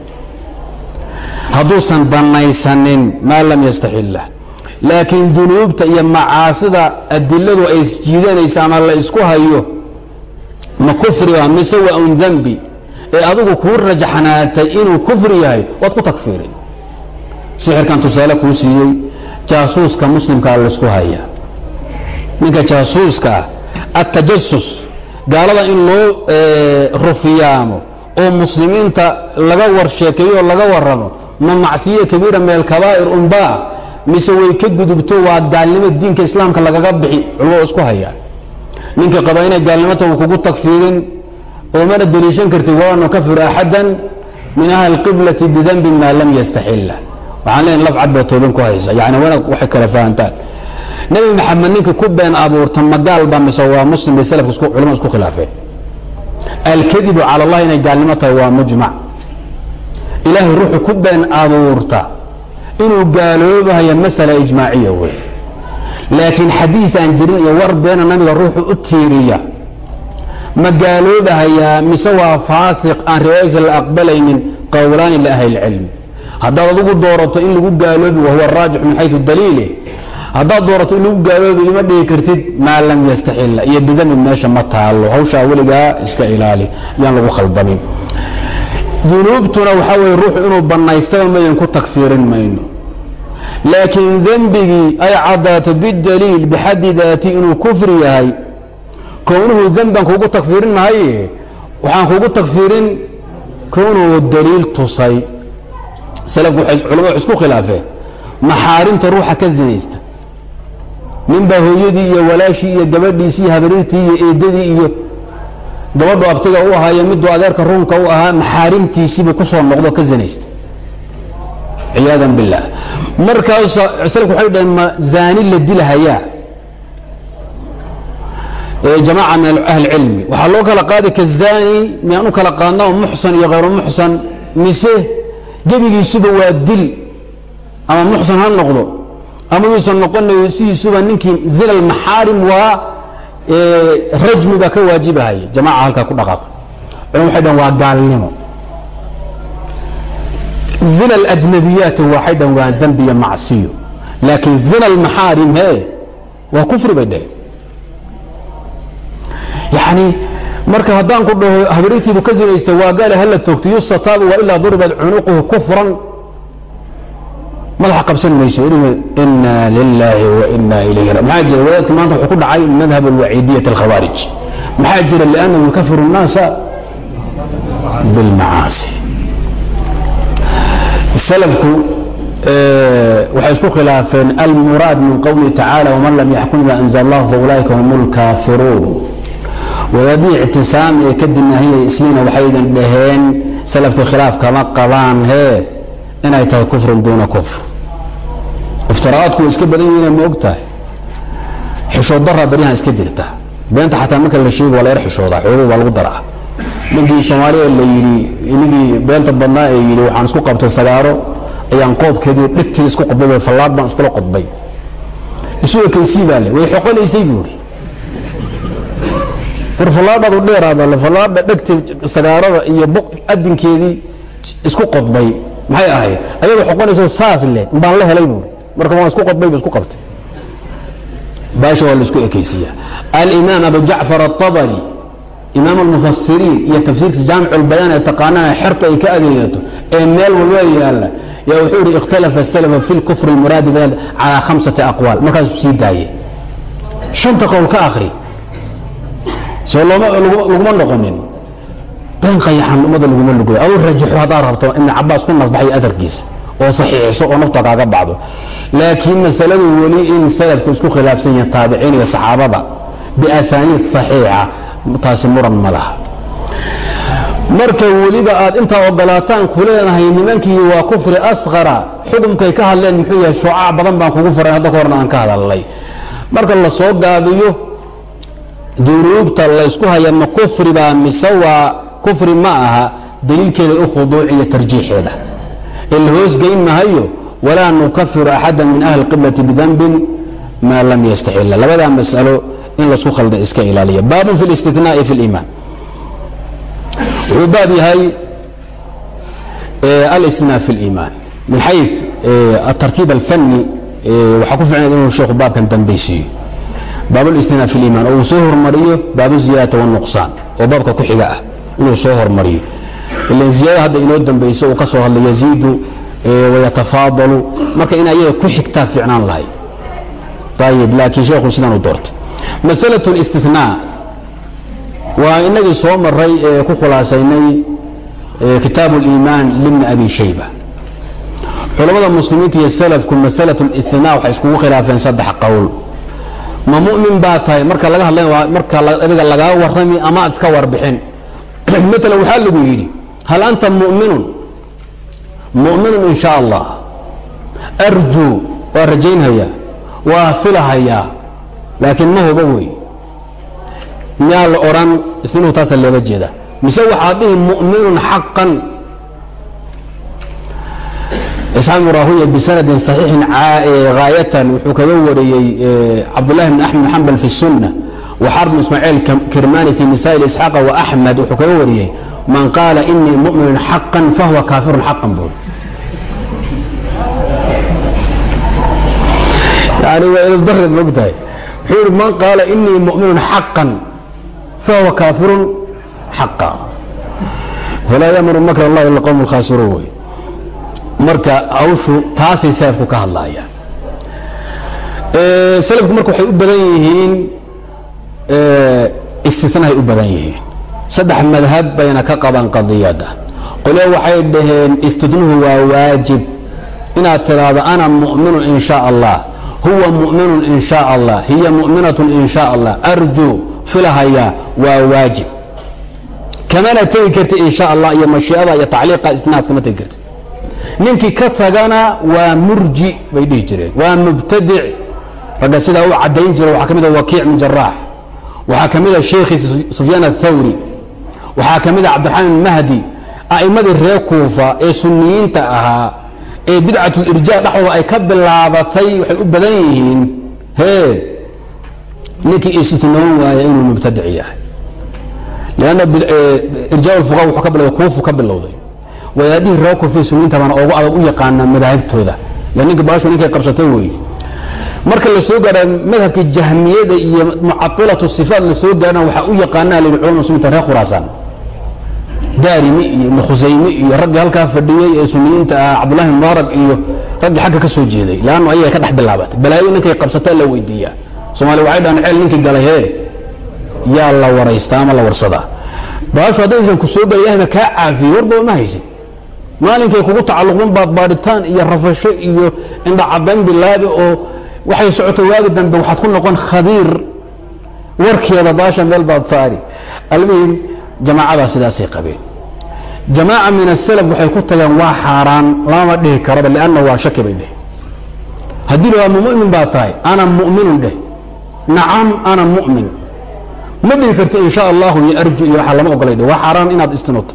hadduusan bannaysanin maa lam yastaxillah laakiin dunuubta iyo macaasida adiladu ay isjiidanaysa ama la isku hayo ma kufriga mise waa un dembi ee adigu kuu rajaxnaatay inuu kufri yahay waad ku takfiirin. Sixirkan tusaale kuu siiyey jaasuuska muslimkaa laysku haya. Ninka jaasuuska ah atajasus gaalada in loo rufiyaamo oo muslimiinta laga warsheekeeyo laga waramo ma macsiye kabiira min alkabaa'ir unbaa mise way ka gudubto waa gaalnimo diinka islaamka lagaga bixi culmada isku hayaa ninka qaba inay gaalnimota uu kugu takfiirin oo mana deliishan kartid walaa nukafir axadan min ahli qiblati bidanbin maa lam yastaxila waxaan leeyahay laf cad baa tooban ku haysa. Yani wanaag waxay kala fahantaan. Nebi maxamed ninka ku been abuurta magaal mise waa muslim bay salafka culamada isku khilaafeen. Alkadibu cala allah inay gaalnimo tahay waa mujmac. Ilaahay ruuxu ku been abuurta inuu gaaloobahayo masala ijmaaciya wey laakiin xadiid aan jirin iyo war beena nabiga ruuxu u tiiriya. Ma gaaloobahayaa mise waa faasiq aan riwaayadiisa la aqbalaynin qowlaani liahli اlcilm haddaad adigu doorato in lagu gaaloobi wahuwa raajix min xayu daliili. Haddaad doorato in lagu gaaloobi ima dhigi kartid maa lam iyo bidami meesha ma taalo hawshaa weligaa iska ilaali yaan lagu khaldamin dunuubtuna waxaa weye ruuxu inuu bannaystaba mayan ku takfiirin mayno laakiin dembigii ay caddaato bidaliil bixaddi daati inuu kufri yahay kownuhu demban kugu takfiirin waxaan kugu takfiirin kownuhu daliil tusay. Salafku khilaafeen. Maxaarimta ruuxa ka zinaysta. Ninbaa hooyadii iyo walaashii iyo gabadhiisii habarirtii iyo eedadii iyo gabadhu abtiga u ahaayo miduu adeerka runka u ahaa maxaarimtiisiibuu ku soo noqdo ka zinaysta ciyaadan billaah markaas salafku waxay dhaheen ma zaani la dilahayaa? Jamaaca min ahli cilmi waxaa loo kala qaadi ka zaani miyaan u kala qaadna oo muxsan iyo khayru muxsan. Mise gebigiisuba waa dil ama muxsan ha noqdo. Ama yuusan noqonayo sidiisuba ninkii zina almaxaarim waa rajmi baa ka waajibahaya jamaca halkaa ku dhaqaaqa culam waxay dhahen waa gaalnimo zina alajnabiyaati waxay dhahen waa dembi iyo macsiyo. Laakiin zina almaxaarim he waa kufri bay dhaheen. Yacni marka haddaan ku dhaho habarirtiibu ka zinaystay waa gaale hala toogto yusataabu wa ilaa duribat cunuquhu kufran. Madaxa qabsan mayso ina lilaahi wa ina ilayhi maxaa jira? Wadaadka maanta wuxuu ku dhacay madhab alwaciidiyat alkhawaarij. Maxaa jira? Liannahu yukafiru الnaasa bilmacaasi salafku waxay isku khilaafeen almuraad min qowlihi tacaala waman lam yaxkum bima anzl allah faulaa'ika hum اlkaafiruun wadaadihii ictisaam ee ka dinaahiyay isliina waxaydan dhaheen salafka khilaaf kama qabaan hee inay tahay kufrun duuna kufr. Iftiraa'aadku iska badan yihiin ma og tahay. Xishood daraa baryahan iska jirta. Beenta xataa marka la sheego waa la yar xishoodaa xooguu baa lagu daraa ninkii soomaaliya la yidhi inigii beenta badnaa ee yidhi waxaan isku qabtay sagaaro ayaan qoobkeedii dhegteeda isku qodbay fallaad baan iskula qodbay. Isu ekaysii baa le way xoqonaysay buu ihi war fallaadhadu dheeraada fallaadha dhegta sagaarada iyo adinkeedii isku qodbay. Maxay ahayd? Ayadoo xoqonayso saas leh baan la helay buuri marka waan isku qodbay bu isku qabtay. Baasha waa la isku ekaysiiya alimaam abu jacfar aلطabari imaam almufasiriin iyo tafsiirkiisa jaamic اlbayaan ee taqaanana xertu ay ka adeegato ee meel walba yaalla yaa wuxuu ihi ikhtalafa salafa fi lkufr اlmuraadi calaa khamsati aqwaal. Markaasuu sii daaye shanta qowl ka akri soo laguma noqonin. Been qayaxan ummada laguma lugoy aduu rajaxo haddaad rabto ibn cabaas ku nafbaxay adarkiisa oo saxiixiso oo nafta kaaga bacdo. Laakiin masaladu weli in salafku isku khilaafsan yahin taabiciin iyo saxaabada biasaaniid saxiixa taasi muran ma laha. Marka weliba aad intaa ogolaataan ku leenahay nimankii waa kufri asqara xukumkay ka hadleen muxuu yahay shucaac badan baan kugu faray hadda ka horna aan ka hadalnay. Marka la gaabiyo dunuubta laysku haya ma kufri baa mise waa kufri ma aha daliilkeeda u khuduuciyo tarjiixeeda. Ee la hoosgeyn mahayo walaa nukafiru axada min ahli qiblati bidanbin maa lam yastaxila labadaa masalo in lasku khalda iska ilaaliya. Baabun fi listinaai fi liimaan wuxuu baab yahay alistinaa fi liimaan min xay atartiib alfani waxaa ku ficnay inuu sheekhu baabkan dambaysiiyo. Baablistinaa fi liimaan oo uu soo hormariyo baabu ziyaadata wanuqsaan oo baabka ku xiga ah inuu soo hormariyo. Ilan ziyaada hadda inoo dambaysa uu ka soo hadlay yaziidu wayatafaadalu marka in ayaga ku xigtaa ficnaan lahay. Ayib laakiin sheekhu sidaan u doortay masalaة اlistinaa waa inagii soo maray ee ku khulaasaynay kitaabu اliimaan libni abi shayba culamada muslimiinta iyo salafku masalaة اlistinaa waxay iskugu khilaafeen saddex qowl ma mumin baa tahay marka laga hadlay marka adiga lagaa warrami ama aad iska warbixin maala waxaa lagu yidhi hal anta muminun muminun in sha allah arjuu waa rajaynhayaa waa filahayaa laakiin ma huba wey miyaa la odhan isninuhu taasa looga jeeda. Mise waxaa dhihi mu'minun xaqan? Isxaaq raahuya bisanadin saxiixin haayatan wuxuu kaga wariyey cabdullahi bn axmed xambal fi الsunna waxaar bn ismaaciil kirmani fi misail isxaaqa waaxmed wuxuu kaga wariyey man qaala inii mu'minun xaqan fahuwa kaafirun xaqan buu. Yani waa idabdare mogtahay wuxuu ihi man qaala inii muminun xaqan fahuwa kaafirun xaqa falaa yamuru makr اllahi ila qowm اlkhaasiruun wey marka hawshu taasay salafku ka hadlaayaan. Salafku marka waxay u badan yihiin istinahay u badan yihiin. Saddex madhab bayna ka qabaan qadiyadda. Qolyo waxay dhaheen istidnuhu waa waajib inaad tidhaahdo ana mu'minun in sha allah huwa mu'minun in allah hiya mu'minatun in allah arjuu filahaya waa waajib. Kamana tegi karti in allah iyo mashiiada iyo tacliiqa istinahaas kama tegi karti. Ninkii ka tagana waa murji bay dhihi jireen waa mubtadic ragga sidaa u caddayn jira waxaa ka mid a wakiic bn jaraax waxaa ka mid a sheekhi sufyaan athawri waxaa ka mid a cabdiraxmaan mahdi a'immadii reer kuufa ee sunniyiinta ahaa ee bidcatulirjaa dhexdooda ay ka bilaabatay waxay u badan yihiin hee ninkii istinoon waaya inuu mubtadic yahay. Lanna irjaa lfuqa wuxuu ka bilowday kuufu ka bilowday. Wadaadihii reer kuufa sunniyiinta baana oogu adag u yaqaanaa madaahibtooda. La ninka baashu ninkay qabsatay wey marka la soo gaadha madhabka jahmiyada iyo mucailatu sifaat la soo gaadhana waxaa u yaqaanaa layidhi culama muslimiinta reer khuraasaan daarimi iyo ibnu khusayme iyo raggii halkaa fadhiyey ee suniyiinta ah cabdullahi mubaarak iyo raggii xagga ka soo jeeday. Laannu ayaga ka dhex bilaabatay. Balaayo ninkay qabsataa la weydiiyaa. Soomaaliya waxay dhahan ceel ninkii galay hee? Yaa la waraystaa ama la warsadaa. Baashu haddaysan ku soo gala ilahna kaa caafiye warbaba ma haysid. Maalinkay kugu tacalluqdan baad baadhitaan iyo rafasho iyo indhacadayn bilaabi oo waxay socotay waagi dambe waxaad ku noqon khabiir warkeeda baasha meel baad saari. Almuhim jamaacadaa sidaasay qabeen jamaaca min asalaf waxay ku tageen waa xaaraan lamama dhihi karaba lianna waa shaki bay dheh haddii la mumin baa tahay ana mu'minun dheh. Nacam ana mu'min. Ma dhihi karto in sha allahu iyo arju iyo waxaa lama ogolay dheh. Waa xaaraan inaad istinoto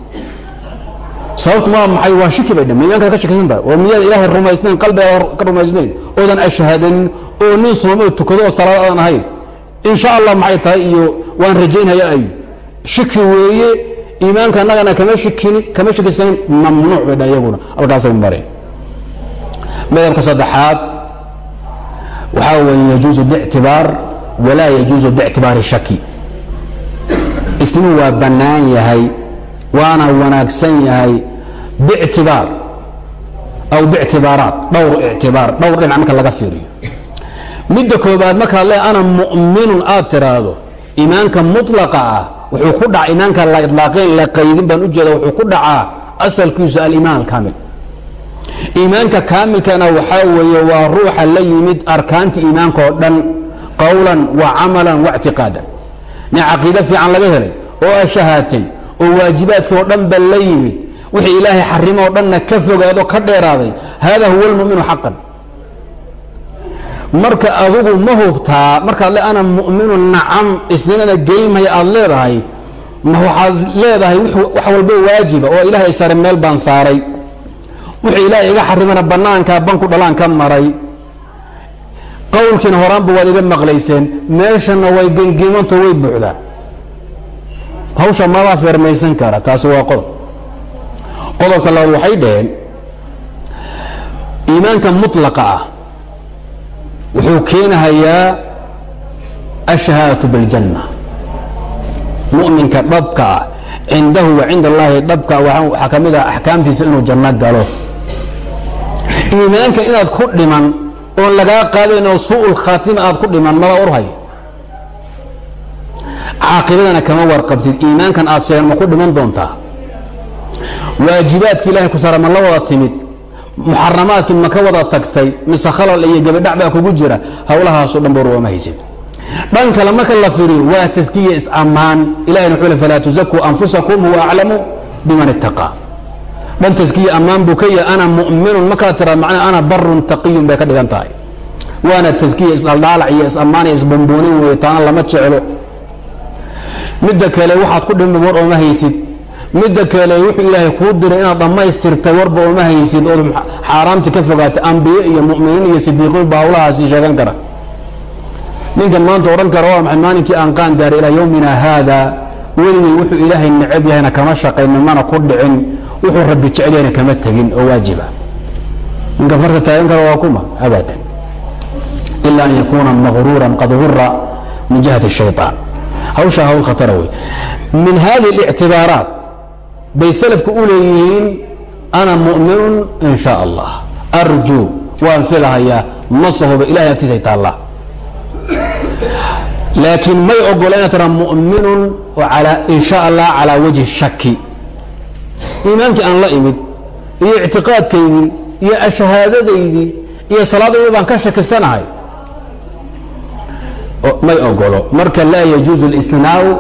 sababtu waa maxay? Waa shiki bay dheh miimaankaad ka shakisan tahay? Oo miyaad ilaahay rumaysnayn qalbigaada ka rumaysnayn? Oodan ashhadanin oo nin soomoo tukado oo salaad aadan ahayn. In sha allah maxay tahay? Iyo waan rajaynhaya ay. Shiki weeye iimaanka annagana kama shakisanin mamnuuc bay dhah iyaguna. Halkaasay mareen. Madabka saddexaad waxaa weeye yajuusu bictibaar walaa yajuusu bictibaari shaki. Isnimu waa bannaan yahay waana wanaagsan yahay bictibaar aw bictibaaraat dhowr ictibaar dhowr dhinac marka laga fiiriyo. Midda koobaad markaad le ana mu'minun aad tiraahdo iimaanka mulaqa ah wuxuu ku dhaca iimaanka la ilaaqeen la qaydin baan ujeeda wuxuu ku dhacaa asalkiisu aliimaan alkaamil iimaanka kaamilkana waxaa weeye waa ruuxa la yimid arkaanta iimaanka oo dhan qowlan wa camalan wa ictiqaadan. Nin caqiide fiican laga helay oo ashahaatay oo waajibaadkii oo dhan ba la yimid. Wixii ilaahay xarimo oo dhanna ka fogaado ka dheeraaday hada huwa almuminu xaqan marka adugu ma hubtaa markaad le ana mu'minu nacam isninana geymaya aad leedahay. Ma waxaad leedahay wax walbo waajiba oo ilaahay sare meel baan saaray. Wixii ilaahay iga xarimana bannaankaa banku dhalaan ka maray. Qowlkiina horaanba waad iga maqlayseen meeshana way gengimanto way buuxdaa hawsha madaa feermaysan kara taasi waa qodob. Qodobka labaad waxay dhaheen iimaanka mutlaqa ah wuxuu keenahayaa ashahaadatu biاljanna mu'minka dhabka ah cindahu wa cinda allaahi dhabka waxaa ka mid ah axkaamtiisa inuu janno galo. Iimaanka inaad ku dhiman oon lagaa qaadayn oo su'ul khaatima aad ku dhiman mada urhay caaqibadana kama warqabtid iimaankan aad sheegen ma ku dhiman doontaa. Waajibaadki ilahay ku saara ma la wada timid muxaramaadkii ma ka wada tagtay mise khalal iyo gebidhac baa kugu jira howlahaasoo dhan bor waama haysid. Dhan kale marka la firiyo waa taskiya is-ammaan ilahina wuxuu le falaa tuzakuu anfusakum huwa aclamu biman ittaqaa dhan taskiya ammaan buu ka yahay ana mu'minun. Markaa tira macnaa ana barun taqiyun bay ka dhigan tahay. Waana taskiya isdhaldhaalac iyo is-ammaan iyo isbamboonin weeye taana lama jeclo. Midda kale waxaad ku dhimid war ooma haysid midda kale wuxuu ilaahay kuu diray inaad dhammaystirtay warba ooma haysid ood xaaraamti ka fogaatay ambiye iyo mu'miniin iyo sidiiqiin baa hawlahaasi sheegan kara. Ninkan maanta odhan kara waa maxay? Maalinkii aan qaan gaaray ilaa yowmina haada weligay wuxuu ilaahay necab yahayna kama shaqaynin mana ku dhicin. Wuxuu rabbi jecel yahayna kama tegin oo waajiba. Ninka farta taagan kara waa kuma abadan. Ila an yakuuna maqruuran qad gura min jihati shayطaan hawshaa hawl khatara wey. Min hadi اlictibaaraat bay salafku u leeyihiin ana mu'minun in sha allah arjuu waan filahayaa masahoba ilahay agtiisay taallaa laakiin may ogola inaad tira mu'minun in sha allah calaa wajhi shaki iimaankii aan la imid iyo ictiqaadkaydii iyo ashahaadadaydii iyo salaadaydii baan ka shakisanahay may ogolo marka laa yajuuzu اlاstinaaءu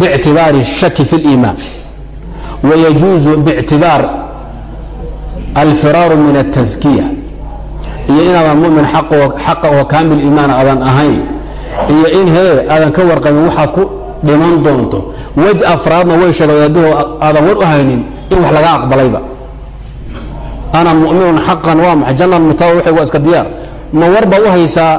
bاctibaari الshaki fi اliimaan wayajuuzu bictibaar alfiraaru min ataskiya iyo inaadan mumin xaqa oo kaamil iimaan aadan ahayn iyo in hee aadan ka warqabin waxaad ku dhiman doonto wej afraadna way sheegadaho aadan war u haynin in wax laga aqbalayba ana muminun xaqan waa maay jannan mutaawaa waa iska diyaar ma warbaad u haysaa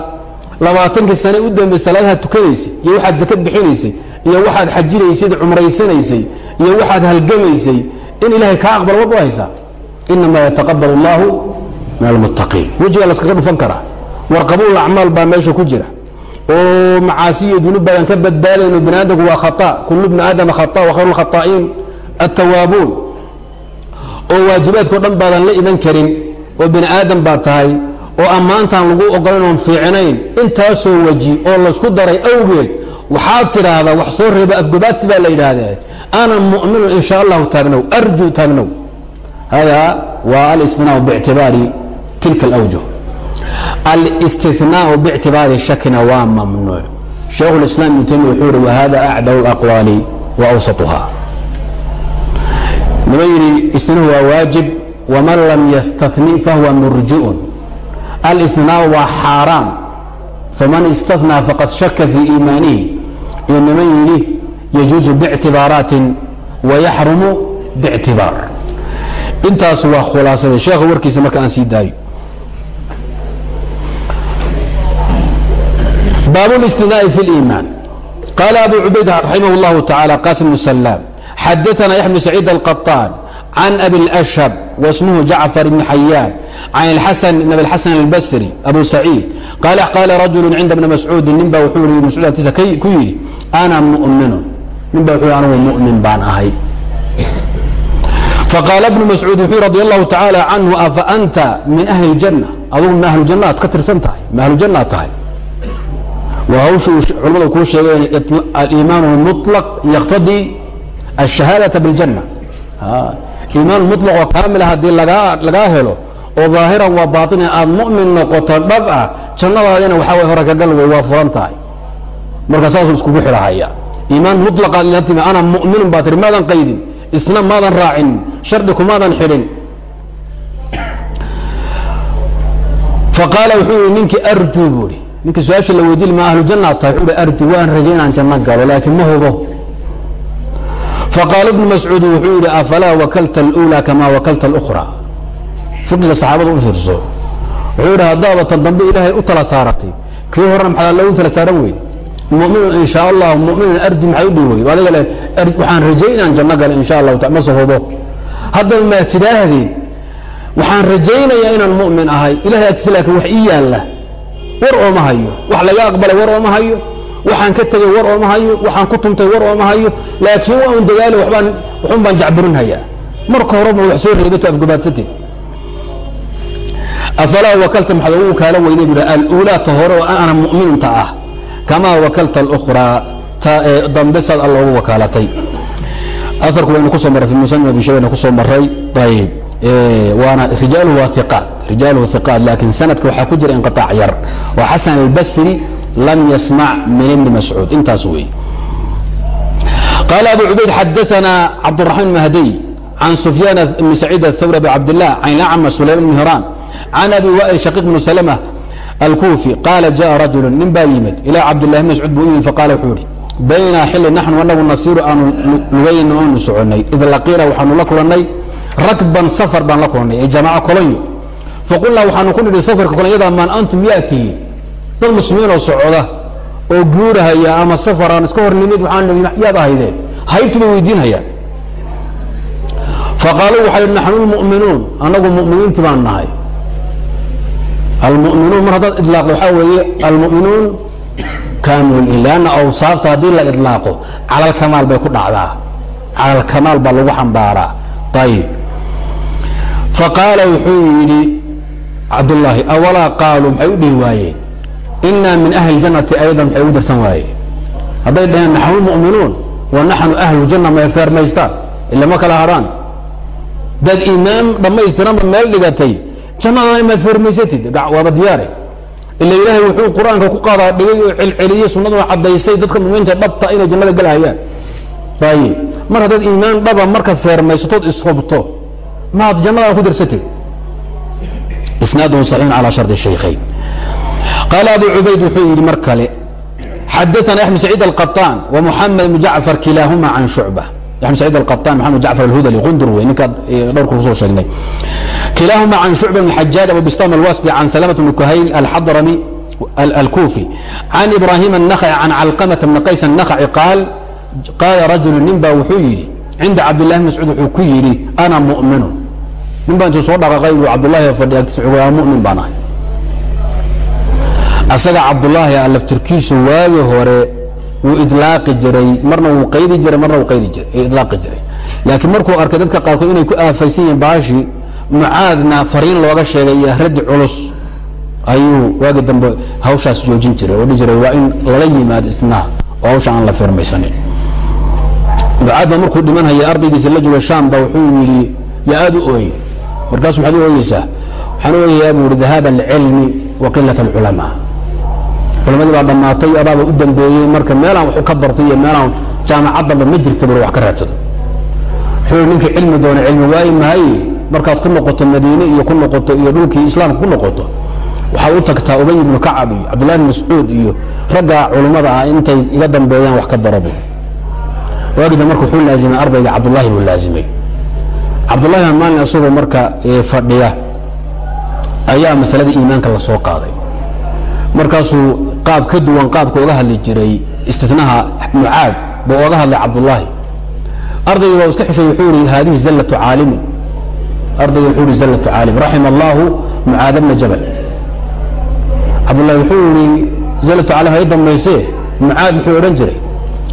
labaatankii sane u dambaysa salaadaha tukanaysay iyo waxaad zakad bixinaysay iyo waxaad xajinaysay cumraysanaysay iyo waxaad halgamaysay in ilaahay kaa aqbal u haysaa inamaa yataqabal اllahu min almuttaqiin wejigaa laskaga dhufan karaa. War qabuul acmaal baa meesha ku jira. Oo macaasi iyo dunuub ka badbaadayno bani aadamku waa khata kullu bni aadama khata wa khayru lkhataa'iin attawaabuun. Oo waajibaadkao dhan baadan la iman karin. Oo bani aadam baad tahay. Oo ammaantaan lagu ogolan oon fiicnayn. Intaasoo weji oo laysku daray awgeed waxaad tidhaahdaa wax soo reeba afgobaadsi baa la yidhaahdee. Ana mu'minun in sha allahu taagnow arju taagnow hada waa alistinaau bictibaari tilka alawjuh. Alistinaau bictibaari shakina waa mamnuuc. Shaykhu lislaam ibnu taymiya wuxuu yihi wahada acdaw alaqwaali wa awsatuha nima yidhi istinahu waa waajib waman lam yastatni fahuwa murji'un. Alistinaau waa xaaraam. Faman istanaa faqad shaka fii iimaanihi iyo niman yidhi yajuuzu bictibaaraatin wayaxrumu bictibaar intaas waa khulaasada sheekha warkiisa marka aan sii daayo baab الاstinaaءi fi اliimaan qaala abu cubayd raximah اllahu taعalى qasim bn salaam xadaثna yaxya bn saciid alqaطaan can abi اlأshhab wasmuhu jacfar bn xayaan can اlxasan bn abi اlxasan اlbasri abu saciid qaala qaala rajulu cinda bni mascuudi nin baa wuxuu yii mascuud agtiisa ku yidhi ana mu'minun nin ba wuxuu anugu mu'min baan ahay faqaala bnu mascuud wuxuu radi allahu tacaala canhu afa anta min ahli اljanna adugu ma ahlujanna aad ka tirsan tahay ma ahlujanna ad tahay waa hawshu culamadu kuu sheegeen aliimaan اlmuطlaq yaqtadii الشhahaadaةa bاljanna iimaan muطlaq oo kaamila haddii lagaa helo oo ظaahiran waa baطinan aad mu'min noqoto dhab ah jannadaadina waxaa way hore ka gal wey waa furan tahay marka saasuu iskugu xidhahaya iimaan muطlaqaad ila timi ana mu'minun baa tiri maadan qaydin isna maadan raacin shardi kumaadan xidhin faqaala wuxuu yihi ninkii arjuu buuhi ninkii su-aasha la weydiil ma ahlu jannaad tahay wuxuu hi arju waan rajay inaan janno galo laakiin ma hubo faqaala ibnu mascuud wuxuu yidhi afalaa wakalta اlأulى kama wakalta اlأkhra fiqiga saxaabada u fiirso wuxuu yidhi haddaaba tan dambe ilaahay u tala saaratay kii horena maxaa loogu tala saaran weyde muminun in sha allah muminan ardi maxay u dhihi wey adiga le waxaan rajay inaan janno gale in sha allahu ta ma sahubo haddaba maa tidhaahdeed waxaan rajaynayaa inaan mu'min ahay ilahay agtiisa laakiin wax ii yaalla war ooma hayo wax laga aqbalay war ooma hayo waxaan ka tegey war ooma hayo waxaan ku tumtay war ooma hayo laakiin waa un dagaal wabaan waxun baan jacburinhayaa. Marka horeba wax soo reebato afgabaadsateed afalaa wakalta maxaad ugu kaalan weyday buui aluulaa ta hore oo ana mu'minunta ah. Kamaa wakalta alukhraa ta ee dambe saad alla ugu wakaalatay. Aarku waynu ku soo maray musn abi shaybayna ku soo maray. Ayb waana rijaaluhu waa iqaat rijaaluhu iqaat laakiin sanadka waxaa ku jira inqitaac yar. Oo xasan albasri lam yasmac min ibni mascuud intaas wey qaala abu cubayd xadaanaa cabduraxmaan mahdiy can sufyaan bn saciid athawr abi cabdilah can acma sulayman bn hiraan can abi waa'il shaqiiq bn salm alkuufi qaala jaءa rajulu nin baa yimid ilaa cabdilahi bn mascuud buu yimid faqaala wuxuu ihi baynaa xili naxnu anagu nasiiru aanu lugayna aanu soconay id laqiina waxaanu la kulannay rakban safar baan la kulannay ay jamaaco kolonyo faqulnaa waxaanu ku nidhi safarka kolonyadaa maan antum yaatihi dad muslimiinoo socda oo guurahaya ama safar aan iska hor nimid waxaan yaad ahaydeen. Haybtu bay weydiinhayaan faqaaluu waxay naxnu lmu'minuun. Annagu mu'miniinti baan nahay. Almu'minuun mar haddaad idlaaqda waxaa weeye almu'minuun lanna awsaafta haddii la ilaaqo calalkamaal bay ku dhacdaa. Calalkamaal baa lagu xambaaraa. Ayib faqaala wuxuu yidhi cabdulaahi awalaa qaaluu? Maxay u dhihi waayeen inaa min ahli jannati aydan maxay ugu darsan waayeen hadday dhaheen naxnu mu'minuun wa ahlu janna may feermaystaan ila ma kala hadhaan dad iimaan dhammaystiranba meel dhigatay jannadana maad feermaysatid waaba diyaare ila ilaahay wuxuu qur'aanka ku qaadaa dhigay oo celceliyey sunnaduna caddaysay dadka muminiinta dhabta inay jannada galahayaan ayib mar haddaad iimaan dhaba marka feermaysatood ishubto maad jannada ku darsatid isnaaduhu saxiixun calaa shardi shaykhayn qaala abu cubayd wuxuu yidhi mar kale xadaana axmed saciid alqaطaan wa muxamed bn jacfar kilaahuma can shucba axmed saciid alqaطaan maxamed jacfar alhudali qundur wey ninkaad dhowrka kusoo sheegnay kilaahuma can shucba bn xajaaj abu bistam alwasdi can salamat bn kuhayl alxadrami alkuufi can ibrahim الnakci can calqamata bni qays الnakci qaal qaala rajulu nin baa wuxuu yidhi cinda cabdillahi bn mascuud wuxuu ku yidhi ana mu'minu nin baa intuu soo dhaqaqay buu cabdullahi fadhi agtiisa ugaa mu'min baan ahay asaga cabdullaahi a laftirkiisu waagi hore wuu idlaaqi jiray marna wuu qaydi jiray marna wuu jiray idlaaqi jiray. Laakiin markuu arkay dadka qaarkood inay ku aafaysan yihiin baashii mucaadna fariin looga sheegay iyo raddi culus ayuu waagi dambe hawshaas joojin jiray oo dhihi jiray waa in lala yimaado isnaa oo hawsha aan la firmaysanin. Mucaad baa markuu dhimanhaya ardaygiisa la jooga shaam baa wuxuu yidhi yaa aada u ooye. Markaasu maxaad u ooyeysaa? Waxaan u ooyayaa buu ihi dahaab alcilmi wa qilat alculamaa culamadii baa dhammaatay adaaba u dambeeyey marka meelaan waxu ka bartay iyo meelaan jaamacaddanba ma jirta bur wax ka raadsado. Wuxuu ninkii cilmi doona cilmi waayi mahay markaad ku noqoto madiine iyo ku noqoto iyo dhulkii islaamka ku noqoto waxaa u tagtaa ubay ibnu kacab iyo cabdillahi mascuud iyo ragga culummada ah intay iga dambeeyaan wax ka barabo waagida marka wuxuu laazimay ardayga cabdullahi buu laazimay. Cabdullahi baa maalin asagoo marka fadhiya ayaa masalada iimaanka la qaaday. Markaasuu qaab ka duwan qaabka oga hadli jiray istinaha mucaad buu oga hadlay cabdullaahi. Ardaygii baa iska xishay wuxuu ihi haadihi zallatu caalimin ardaygi wuxuu ihi zallatu caalim raxima allahu mucaada bna jabal. Cabdullahi wuxuu ihi zallatu caalim hay dambaysee mucaad muxuu odhan jiray.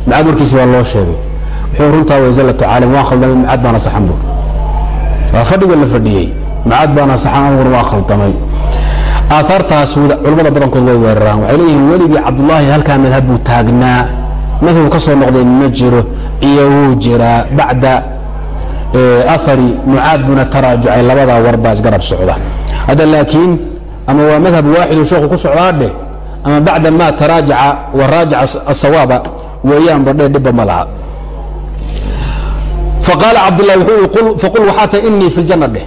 Mucaad warkiisi waa loo sheegay. Wuxuu runtaa way zallatu caalim waa khaldamay mucaad baana saxan bur waa fadhiga la fadhiyey. Mucaad baana saxan aniguna waa khaldamay aaaartaas culamada badankood way weeraraan. Waxay leeyihiin weligii cabdullaahi halkaa madhab buu taagnaa. Madhabu ka soo noqday ma jiro iyo wuu jiraa bacda aari mucaad buna taraajucay labadaa warbaa isgarab socda. Hadda laakiin ama waa madhab waaxidu sheekhu ku socdaadheh ama bacda ma taraajaca wa raajaca asawaaba weeyaan badhe dhibba ma laha. Faqaala cabdulahi wuxuu faqul waxaa tahay fi ljanna dheh.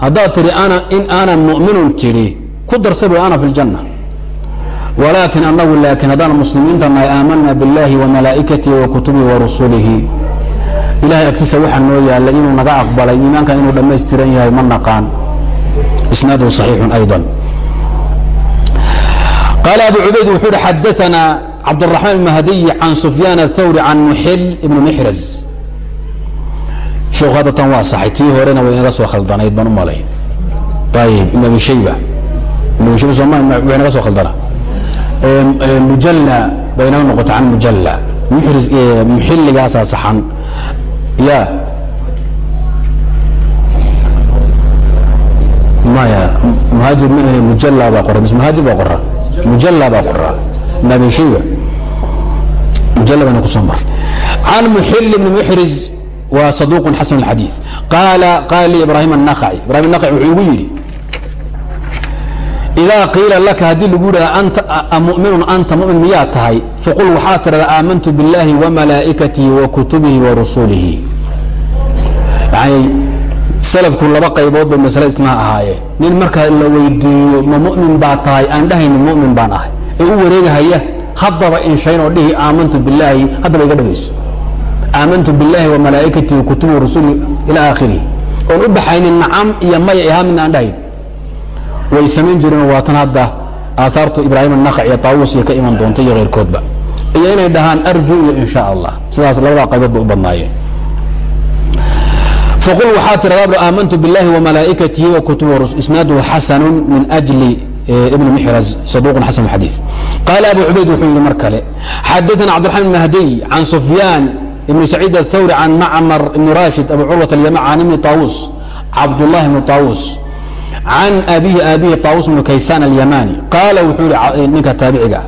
Haddaad tihi in ana muminun tidhi ku darsabu ana fi ljanna walaakin anagu laakiin haddaan muslimiinta nahay aamanaa biاllahi wa malaa'ikatihi wa kutubihi wa rusulihi ilahay agtiisa waxaa noo yaallay inuu naga aqbalay iimaankan inuu dhammaystiran yahay ma naqaan isnaaduhu صaxiixun ayضا qaala abu cubayd wuxuu uhi xadaثana cabdالرaحmaan الmahdiy can sufyaan الthawri can muxil ibn mixraz sheekhu hadda tan waa saxay tii horena way inaga soo khaldanayd baan u malay ayib ibn abi shayba ibn abi shayba sooma way inaga soo khaldana mujalla bay inaga noqota can mujalla muxriz muxilligaasaa saxan ya maya muhaajir ma ahe mujalla baa qora mis muhaajir baa qora mujalla baa qora ibn abi shayba mujalla bayna kusoo maray can muxil ibn muxriz waa saduq xasan اxadiiث qaala qaala lii ibrahim الnakci ibrahim الnakci wuxuu igu yidhi idaa qiila laka haddii lagu dhaha muminu anta mumin miyaa tahay faqul waxaa tirada aamantu biاllaahi wamalaa'ikatihi wa kutubihi wa rusulihi salafku laba qaybood bay isna ahaayeen nin markaa la weydiiyo ma mumin baa tahay aan dhahayni mumin baan ahay ee u wareegahaya haddaba inshayn oo dhihi aamantu bilaahi haddaba iga dhagayso aamantu bilaahi wa malaaikatihi wa kutubihi wa rusulihi ilaa aakhirihi oon u baxaynin nacam iyo maya ee hamin aan dhahayn way samayn jireen waa tan hadda aaaartu ibraahim الnakc iyo taawusiya ka iman doonta iyo keyrkoodba iyo inay dhahaan arju iyo in sha allah sidaas labada qaybood bay u badnaayeen faqul waxaa tirada aamantu biاllahi وamalaa'ikatihi وakutubihi وrasul isnaaduhu xasanu min أjli ibn mixraz saduqun xasan xadiiث qaala abu cubayd wuxuu yihi mar kale xadaثna cabdiرaحman mahdiy can sufyaan ibn saciid الthawri can macmar ibn rashid abu curwaة اlyam can ibni طaawus cabdullahi ibn طaawus can abihi aabihi taawus bnu kaysaan alyamani qaala wuxuu ihi ninka taabiciga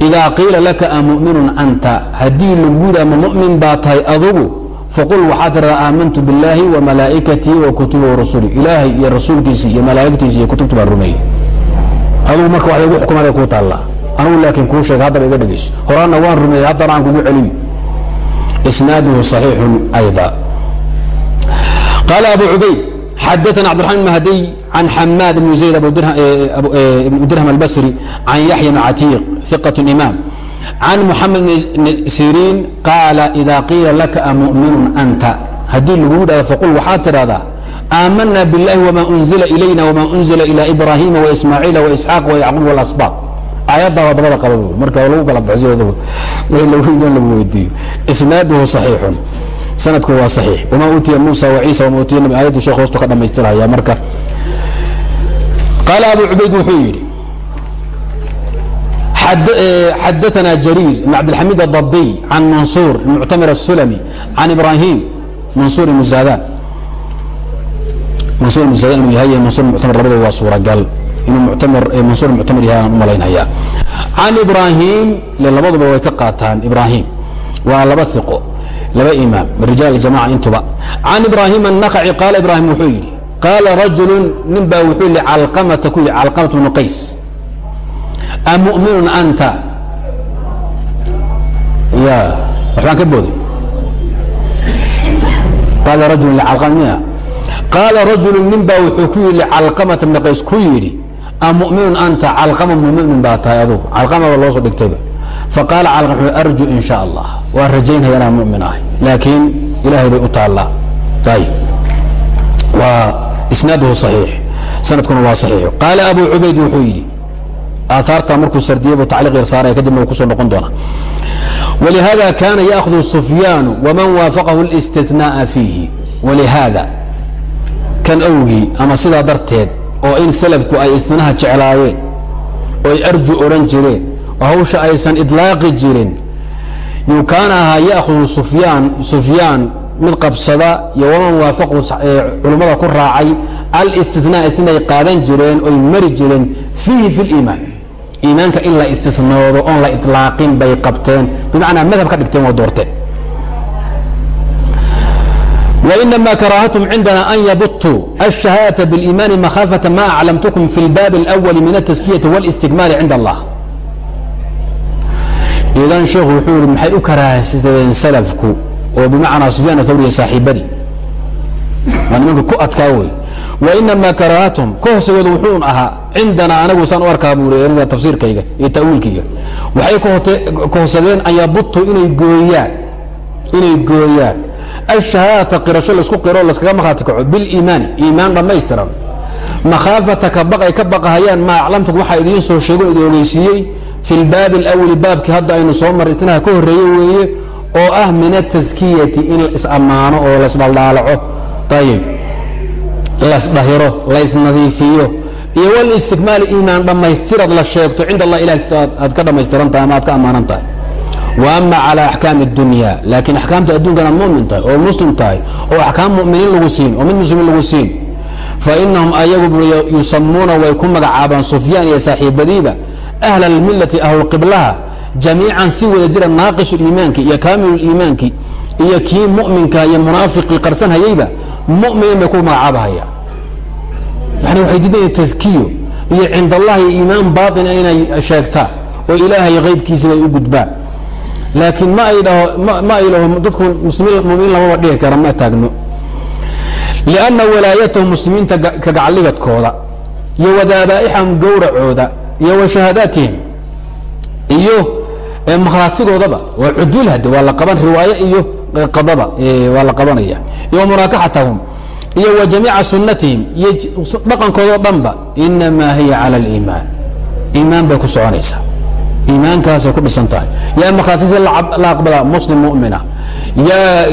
idaa qiila laka amu'minun anta haddii lagu yidhi ama mu'min baa tahay adugu faqul waxaad tiradaa aamantu billaahi wa malaa'ikatii wa kutubi wa ilaahay iyo rasuulkiisii iyo malaa'igtiisii iyo kutubtu baan rumeeyey. Adugu marka waxay ugu xukumaday kuu taallaa anugu laakiin kuu sheega haddaba iga dhegayso horaanna waan rumeeyey haddana aan kugu celin. Isnaaduhu saxiixun ayda. Qaala abu cubayd xadaثna cبدiرحman بن hdiy can xamaad بن زayd بن dirhم الbsri can yaحya بن catiiq ثiqة imam can mحamed بn siriin qaala إida qiila laka amuؤminu أnta haddii lagu yidhahdo faqul waxaad tidhahdaa aamana bالlahi وma أنزila إlayna وma أنزila إilى إbrahima وإsmaaعiila وإسxاaq ويacquب والأصbاط aayaddaa waa dabada qaba marka lagu kala baxsiyooda wixii lagu weydiiyo isnaaduhu صaxiixun sanadku waa saxiix. Wamaa uutiya muusa wa ciisa wamaa utiya nabi. Aayaddu sheekh hoostu ka dhamaystiraya marka. Qaala abu cubayd wuxuu yidhi xadaanaa eh, jariir ibn cabdilxamid adabiy can mansuur muctamir asulami can ibrahim mansuur muaadan mansuur muaadan inuu yahay mansuur muctamir labadaba waa suuragal. Inuu muctamir eh, mansuur muctamir yahay aan u can ibraahim le labaduba way ka qaataan ibraahim. Waa laba iqo laba imaam rijaal jamaca intuba. Can ibrahim الnakci qaala ibrahim wuxuu yidhi qaala rajulu nin baa wuxuu yihi calqamata ku yidhi calqamat bnu qays amuminun anta? Ya waxbaan ka booday. Qaala rajulu licalqamiya qaala rajulu nin baa wuxuu ku yidhi calqamata bna qays ku yidhi amuminun anta calqama mumin baa tahay adugu calqamaba loo soo dhigtayba faqaala calqam wuxuu arju in sha allah waan rajaynaya inaan mumin ahay laakiin ilahay bay u taallaa ayib waa isnaaduhu صaxiix sanadkuna waa صaxiix qaala abu cubayd wuxuu yidhi aaaarta markuu sardiyey buu tacliiq yar saaraya kadibna wuu kusoo noqon doona wlihada kana yأkhdu sufyaanu wman waafaqahu اlاstinaaءa fiihi walihaada kan awgii ama sidaa darteed oo in salafku ay istinaha jeclaayeen oo ay arju odhan jireen oo hawsha aysan idlaaqi jirin yuu kaana ahaa ya'khudu sufyaan sufyaan mid qabsada iyo waman waafaqu culummada ku raacay alistitnaa istinay qaadan jireen oy mari jireen fiihi fi liimaan iimaanka in la istinoodo oon la ilaaqin bay qabteen bimacnaa madhab ka dhigteen waa doorteen وإنما كراهتم عندنا أن يبطوا الشهادة بالإيمان مخافة ما أعلمتكم في الباب الأول من التزكية والاستكمال عند الله deedaan sheekhu wuxuu ihi maxay u karaasadeen salafku? oo bimacnaa sufyaan athawriya saaxiibadii. Waa nimanka ku adkaa wey wainamaa karaahatum ka hoosayoodu wuxuun ahaa cindanaa anagu saan u arkaa buui aniga tafsiirkayga iyo ta'wiilkayga. Waxay ka hosadeen an yabutu inay gooyaan inay gooyaan. Ashahaadata qirasho la isku qiro laskaga markhaati kaco biliimaani iimaan dhammaystiran. Makhaafata ka baqay ka baqahayaan maa aclamtaku waxaa idiin soo sheego idin ogeysiiyey fi lbaabi alawali baabkii hadda aynu soo marray ka horreeye weeye oo ah min ataskiyati in is-ammaano oo laisdhaldhaalaco ayib lasdhahiro laysnadiifiyo iyo walistikmaali iimaan dhammaystirad la sheegto cinda allah ilahtiisa aad ka dhammaystiran tahay ama aad ka ammaanan tahay wa ama cala axkaami اdunya laakiin axkaamta adduunkana mumin tahay oo muslim tahay oo axkaam muminiin lagu siin oo mid muslimiin lagu siin fainahum ayagu yusamuuna way ku magacaabaan sufyaan iyo saaxiibadiiba ahla اlmilati ahlulqiblaha jamiican si wada jira naaqis iimaanki iyo kaamilu iimaanki iyo kii muminka iyo munaafiqii qarsan hayeyba muminiin bay ku magacaabahayaan yani waxay diidayan taskiyo iyo cind allahi iimaan baaطina inay sheegtaan oo ilaahay qaybkiisa bay u gudbaan laakiin ma ay dhaho ma ay dhaho dadku muslimiin muminiin lamaba dhihi kara ma taagno lianna walaayatahum muslimiinta ka gacalligadkooda iyo wadaabaaixahum gowracooda iyo wa shahaadaatihim iyo makhaatigoodaba waa cuduul hade waa la qaban riwaaye iyo qadaba waa la qabanaya. Iyo munaakaxatahum iyo wa jamiica sunatihim iyo dhaqankoodao dhanba inamaa hiya cala aliimaan iimaan bay ku soconaysaa iimaankaasay ku dhisan tahay. Yaa markhaatisi la aqbala muslim mumina. Yaa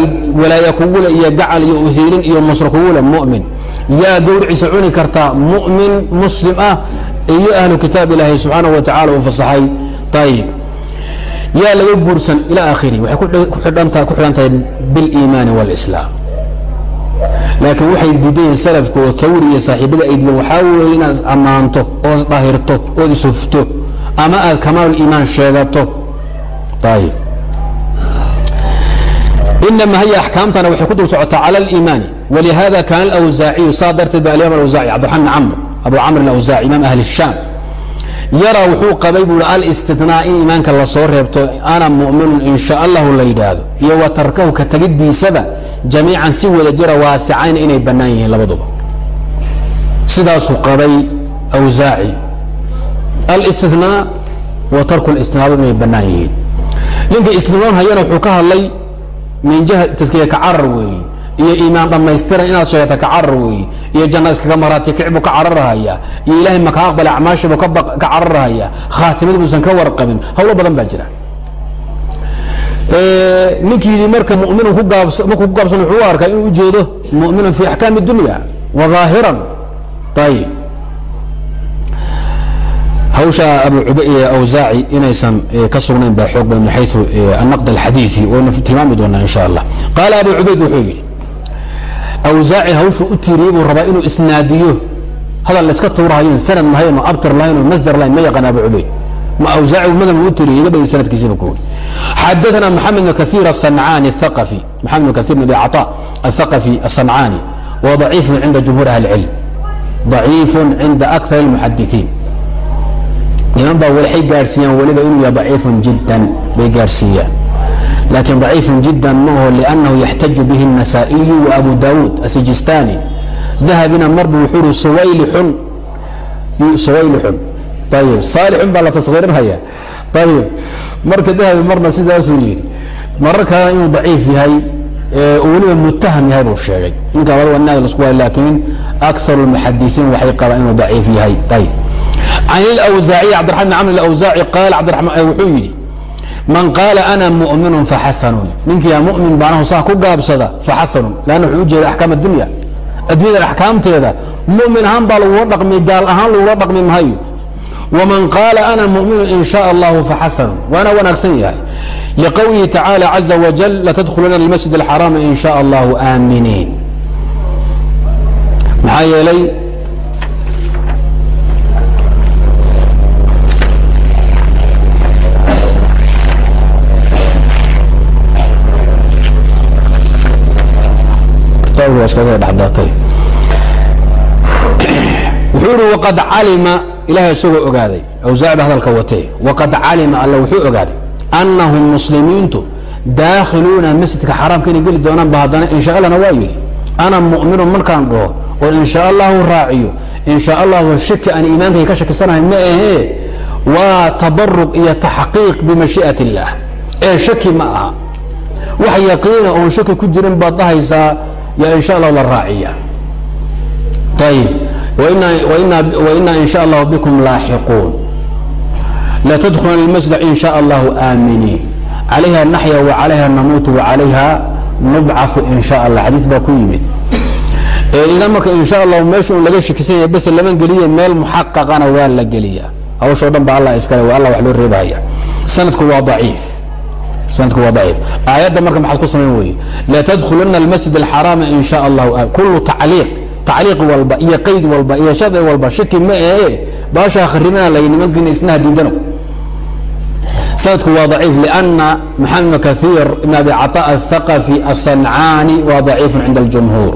walaaya kugule iyo gacal iyo uhiilin iyo nusro kugule mumin. Yaa gawriciisa cuni kartaa mumin muslim ah iyo ahlu kitaab ilaahay subxaanaه wa tacala uu fasaxay. Ayib yaa laga guursan ila akhiri waxay ku xidhan tahay biliimaani wاlislaam laakiin waxay diidayiin salafka oo tawri iyo saaxiibada ay diideen waxaa weeye inaad is ammaanto oo isdhahirto ood isufto ama aad kamaal iimaan sheegato. Ayib inama hiya axkaamtana waxay ku dul socotaa cala aliimaani walihada kaana alawsaaciyu saa darteed ba alimam awsaaci cabdiraxmaan camr abu camr alawsaaci imaam ahli الshaam yaraa wuxuu qabay buu i in iimaanka la soo reebto ana mu'minun in sha allahu la yidhaahdo. Iyo wa tarkahu ka tegidiisaba jamiican si wada jira waasicayn inay bannaan yihiin labaduba. Sidaasuu qabay awsaaci alistitnaa wa tarku listinaaba inay bannaan yihiin. Ninka istinoon hayana wuxuu ka hadlay min jiha taskiya carar weeye iyo iimaan dhammaystiran inaad sheegata ka carar weeye iyo janna iskaga maraati kicbuu ka cararahaya iyo ilaahay maka aqbala acmaashibuu ka cararahaya khaatimad buusan ka warqabin hawlo badan baa jira. Ninkii marka muminu ku gaabs markuu ku gaabsan wuxuu u arkaa inuu ujeedo mu'minun fi axkaami dunya wa ظaahiran ayib hawsha abu awsaaci inaysan ka sugnayn baa xoog badan min xayu anaqd alxadiiثi waynu tilmaami doonaa in sha allah. Qaala abu cubayd wuxuu yidhi awsaaci hawshuu u tiiriyey buu rabaa inuu isnaadiyo hadal layska tuurahayn sanad lahayn oo abtir lahayn oo masdar lahayn ma yaqaan abu cubayd ma awsaaci madhab u tiriyey iga badi sanadkiisiba ku xadaثna maxamed bn kaثيir الصنعاni الثقفي maxamed bn kaثيr bn cطاء الثقفي الصنعاni wa ضaciif cinda jumhuur ahli الcilm ضaciif cinda أكثar الmuxadiثiin niman baa waxay gaadhsiiyaan weliba inuu yahay ضaciifun jiddan bay gaadhsiiyaan laakiin ضaciifun jiddan maaho لأnnahu yaxtaju bihi النasaaئiyu وabu dawuud asijistani dahabina marbu wuxuu uhi suwaylixun suwaylixun ayib saalixun baa la taskhiirinhaya ayib marka dahabi marna sidaasuu yidhi marar kalena inuu daciif yahay weliba mutaham yahay buu sheegay ninka labada naag lasku waay laakiin akar اlmuxadisiin waxay qabaan inuu daciif yahay ayib can اlawsaaciy cabdiraxman bn camr اlawsaaci qaal cabdiramaan wuxuu yidhi man qaala ana mu'minun faxasanun ninkiyaa mu'min baanahu saa ku gaabsada faxasanun lanna wuxuu ujeeda axkaam addunya addunyada axkaamteeda mu'min ahaan baa lagula dhaqmi gaal ahaan lagula dhaqmi mahayo wman qaala ana mu'minu in shaء allahu faxasanu waana wanaagsan yahay liqowlihi tacaalى caza wajal latadkhuluna اlmasjid اlxaraama in shaء allahu aaminiin maxaa yeelay waqad calima ilahay isagoo ogaaday. Awsaaci hadalka watee waqad calima alla wuxuu ogaaday. Annahum muslimiintu daakhiluuna masjidka xaraamka inay geli doonaan ba haddana in sha allahna waa yidhi. Ana mu'minun markaan dhaho oo in sha allahu raaciyo in sha allahu shaki aan iimaankay ka shakisanahay ma ahee waa tabaruq iyo taxqiiq bimashii'at illaah ee shaki ma aha. Wax yaqiina oon shaki ku jirin baad dhahaysaa yaa insha allah la raaciya ayib wainaa in sha allahu bikum laaxiquun la tadkhuluna اlmasjid in sha allahu aaminiin calayha naxya wacalayha namuutu wacalayha nubcau in sha allah xadiid baa ku yimid idan marka in sha allahu meesha un laga shakisan yahay bes lama geliye meel muxaqaqana waa la geliya hawshoo dhan ba allah iskale waa allah wax loo reebahaya sanadku waa daciif sanadku waa daciif. Aayadda marka maxaad ku samayn weye latadkhuluna almasjid alxaraama in sha allahu ah, kullu tacliiq tacliiq walba iyo qayd walba iyo shade walba shaki ma ahee baasha kharinana lay nimankiina isnaha diidano. Sanadku waa daciif lianna maxamed ibnu kaiir ibn abi cataa athaqafi asancaani waa daciifun cinda aljumhuur.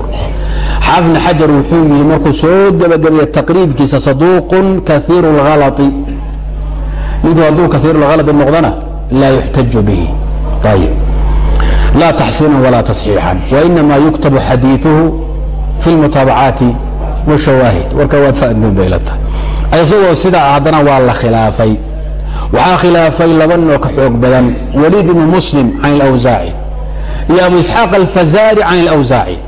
Xaafid ibn xajar wuxuu yihi markuu soo gebagabaya taqriibkiisa saduuqun kaiiru اlhalai ninku hadduu kaiiru اlhalai noqdana laa yuxtaju bihi laa taxsiinan walaa tasxiixan wainama yuktabu xadiiثuhu fi اlmutaabacaati wاshawaahid warka waad faadin bay la tahay isagoo sidaa haddana waa la khilaafay waxaa khilaafay laba nin oo ka xoog badan waliid ibnu muslim can اlawsaaci iyo abu isxaaq alfazari can اlawsaaci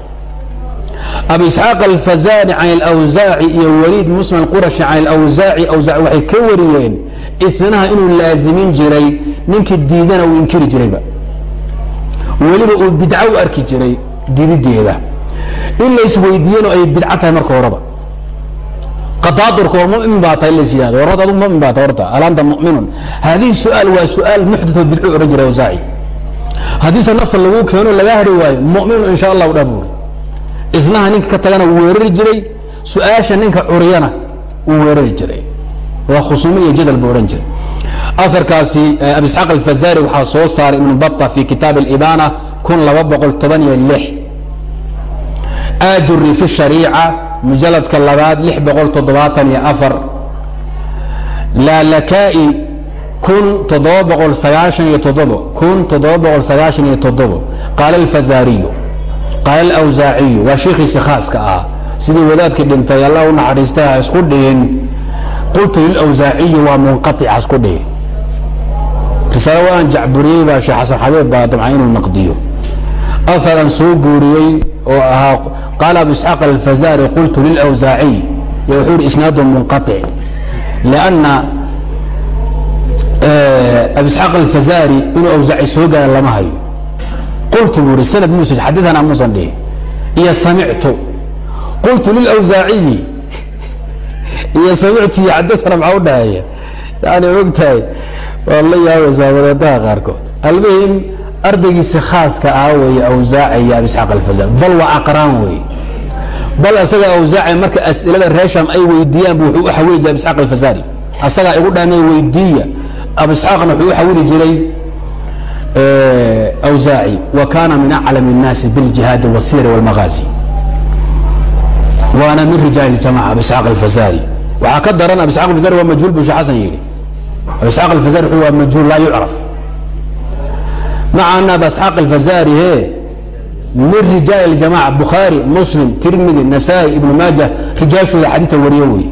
abu isxaaq alfazari can اlawsaaci iyo waliid muslim alqurashi can اlawsaaci awsaaci waxay ka wariyeen isnaha inuu laazimin jiray ninkii diidana uu inkiri jirayba. Weliba uu bidco u arki jiray diidideeda in la isweydiiyeno ay bidco tahay marka horeba. Qadaadurka war mumin baa tahay lays yihahdo war horta adug mumin baa tahay horta. Al anta mu'minun. Hadihi su'aal waa su'aal muxdatoo bidcu odhan jiray awsaaci haddiise nafta lagu keeno laga hari waayo mu'minun insha allahu dha buuri. Isnaha ninka ka tagana wuu weerari jiray. Su'aasha ninka curiyana wuu weerari jiray. Waa khusuumo iyo jadal buu odhan jiray aarkaasi abi isxaaq alfazari waxaa soo saaray ibnu bata fi kitaab اlibana kun laba boqol toban iyo lix. Ajuri fi shariica mujaladka labaad lix boqol toddobaatan iyo afar. Laalakaai kun toddoba boqol sagaashan iyo toddobo. Kun toddoba boqol sagaashan iyo toddobo. Qaala alfazariyu qaala alawsaaciyu waa sheikhiisi khaaska ah sidii wadaadkii dhintay allah u naxariistay ha isku dhihin qultu lilawsaaciyi waa munqaic ha isku dhihin risaalo waan jacburiyey baa sheekh xasan xabeeb baa damca inuu naqdiyo aharan soo guuriyey oo ahaa qaala abu isxaaq alfazari qultu lilawsaaciy y wuxuu ihi isnaadu munqaic lianna abu isxaaq alfazari inuu awsaaci soo gaara lama hayo qultu buu ihi sanad muuse xadidana muusan dhihin iyo samictu qultu lilawsaaciyi iyo samictu iyo xadadana maxaa u dhaheeya yani ogtahay waad la yaabaysaa wadaadaha qaarkood almuhim ardaygiisi khaaska ah weeye awsaaci iyo abi isxaaq alfazari bal waa aqraan weeye bal asaga awsaaci marka as'ilada reesham ay weydiiyaan bu wuxuu u xawili jiray abi isxaaq alfazari asagaa igu dhaanay weydiiya abu isxaaqna wuxuu u xawili jiray awsaaci wa kana min aclam الnaasi biاljihaadi wاsiyar wاlmagaazi waana min rijaal jamaca abisxaaq alfazari waxaa ka daran abisxaq alfazari waa majhuul busha xasan yidhi abisxaaq alfazari wuxuu waa majhuul laa yucraf macaana abisxaaq alfazari he min rijaal aljamaca bukhaari muslim tirmidi nasaa-i ibnu maaja rijaashooda xadiita wariyo wey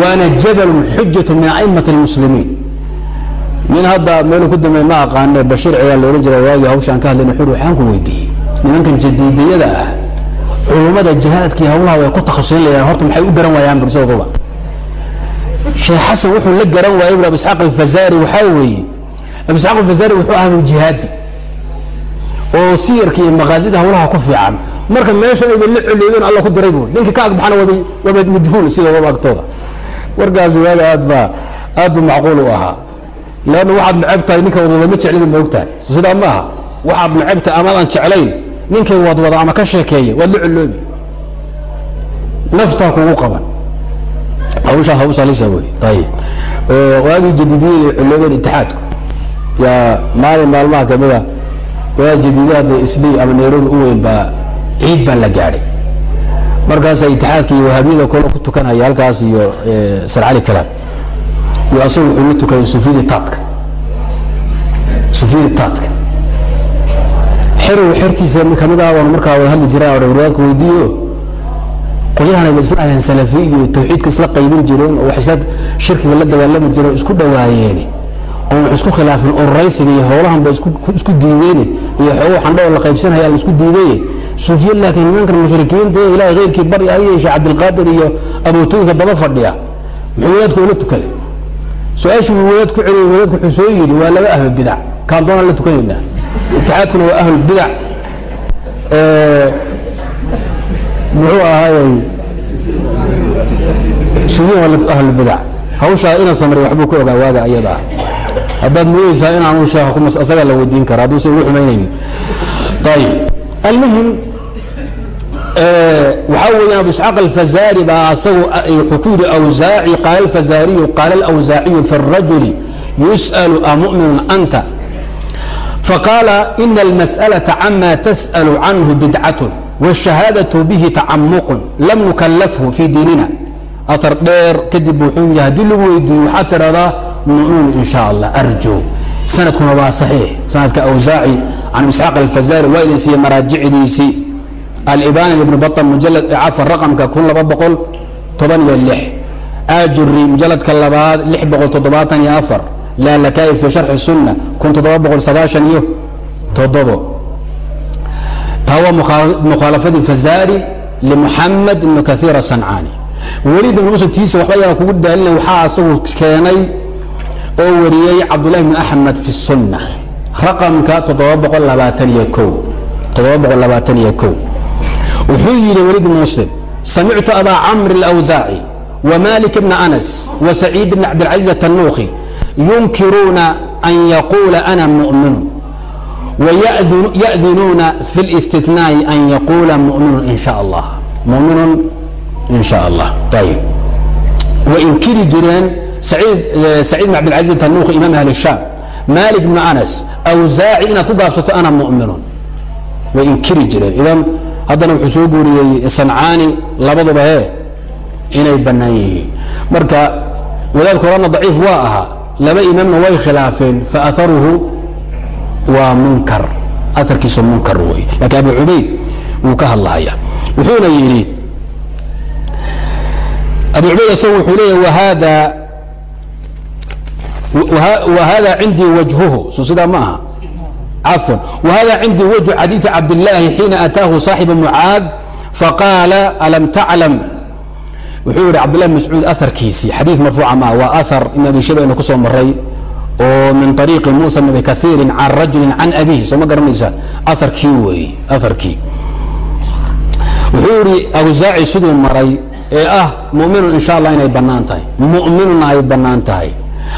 waana jabalun xujatu min aimati اlmuslimiin nin hadda meeluu ku dambeey ma aqaane bashir ciyaal loohan jira waagii hawshaan ka hadlayna xur waxaan ku weydiiyey nimankan jadiidiyada ah culummada jihaadkii hawlaha way ku takhasusin layaan horta maxay u garan waayaan bursadooduba sheekh xasan wuxuu la garan waayey bur abu isxaaq alfazari waxaa weeye abu isxaaq alfazari wuxuu ahaa jihaadi oo siyarka iyo makaazida hawlaha ku fiican. Marka meeshan ayba la coleeyeen alla ku diray buuri ninka ka agbaxana waaba majhuul sida waba agtooda. Warkaasi waaga aad baa aad buu macquul u ahaa. Leanna waxaad neceb tahay ninka wadwada ma jeclida ma ogtahay. So sidaa maaha waxaad neceb tahay amaadaan jeclayn ninkay wadwada ama ka sheekeeya waad la coloobi naftaa kugu qaban hawshaa hawsalisa wey ayib waagii jadiidiyada coloobeen itixaadku yaa maalin maalmaha kamida waa jadiidahada islii ama nairobi u weyn baa ciid baa la gaadhay. Markaasa itixaadka iyo wahaabiyada kolo ku tukanaya halkaas iyo sarcali kalaan iyo asagu wuxuu la tukayay sufidi taadka sufidi taadka xerow xertiisa ka mid ah waan markaa wada hadli jiraan or wadaadku weydiiyo. Qolyahan ay isla aheen salafi tawxiidka isla qaybin jireen oo wax shirkiga la dagaalami jireen isku dhawaayeeni oo wax isku khilaafin ururaysiga iyo howlahan ba isku diideyne iyo xoogo xandhoo la qaybsanaya la isku diideye suufiya laakiin nimankan mushrikiinta ee ilahay khayrkii bari ay sheekh cabdilqaadir iyo abutooyinka daba fadhiya. Muxuu wadaadku ula tukaday? Su'aashii wadaad ku celiyey wadaadku wuxuu soo yidhi waa laba ahlu bidac kaan la tukanaynaa itixaadkuna waa ahlu bidac muxuu ahaayey suufiya waa ahlu bidac hawshaa ina samray waxbuu ka ogaa waaga ayada ah haddaad moodaysaa inaanu sheekha asagaa la weydiin kara hadduusa ugu xumaynaynin ayib almuhim waxaa weeyaan abu isxaaq alfazaari baa asagu wuxuu ku yidhi awsaaci qaala alfazaariyu qaala alawsaaciyu fi الrajuli yus'alu amu'minun anta faqaala ina almas'alaةa cama tas'al canhu bidcatun wالshahaadaة bihi tacamuqun lam nukalafhu fii diinina aar dheer kadib wuxuu yii haddii lagu weydiiyo waxaad tidhahdaa mu'minuun in sha allah arju sanadkuna waa saxiix sanadka awsaaci can isxaaq alfazaari waa idin siiye maraajicdiisii alibani ibnu batan mujalad cafar raqamka kun laba boqol toban iyo lix ajuri mujaladka labaad lix boqol toddobaatan iyo afar laalakaai fi sharxi sunna kun toddoba boqol sagaashan iyo toddobo taa waa mukhaalafadii fazaari limuxamed ibnu kaiir asancaani weliid ibn muslim tiisa waxba yaan kugu daalina waxaa asagu keenay oo wariyey cabdullahi bn axmed fi sunna raqamka toddoba boqol labaatan iyo ko toddoba boqol labaatan iyo kow wuxuu yidhi weliid ibn muslim samictu abaa camr اlawsaaci wmalik bna anas wasaciid bn cabdilcaziiz atanuukhi yunkiruuna an yaquula ana mu'minu waya'dinuuna fi اlاstitnaa'i an yaquula mu'minu in allah muminun in allah ayib way inkiri jireen saciid bn cabdilcaziz tanuukhi imaam ahli shaam malik bnu anas awsaaci inaad ku gaabsato ana mu'minun. Way inkiri jireen. Idan haddana wuxuu soo guuriyey sancaani labaduba hee inay bannaan yihiin. Marka wadaadka horana daciif waa ahaa laba imaamna way khilaafeen faaaruhu waa munkar aarkiisu munkar wey lakiin abu cubayd wuu ka hadlahaya wuxuuna yidhi abu cubayd isagu wuxuu leeya whada whada cindii wajhuhu so sidaa ma aha cafwan whada cindii wajhu xadiiثi cabdالlahi xiina ataahu صaaxiba mucaad faqaala alam taclam wuxuu yihi cabdillah mascuud aarkiisii xadiid marfuuca maa waa aar ibn abi shayba inu ku soo maray oo min طariiqi musa bn abi kaiiri can rajuli can abihi soo ma garanaysa? Aarkii weeye aarkii wuxuu yihi awsaaci siduu maray ee ah muminun insha allah inay bannaan tahay. Muminuna ay bannaan tahay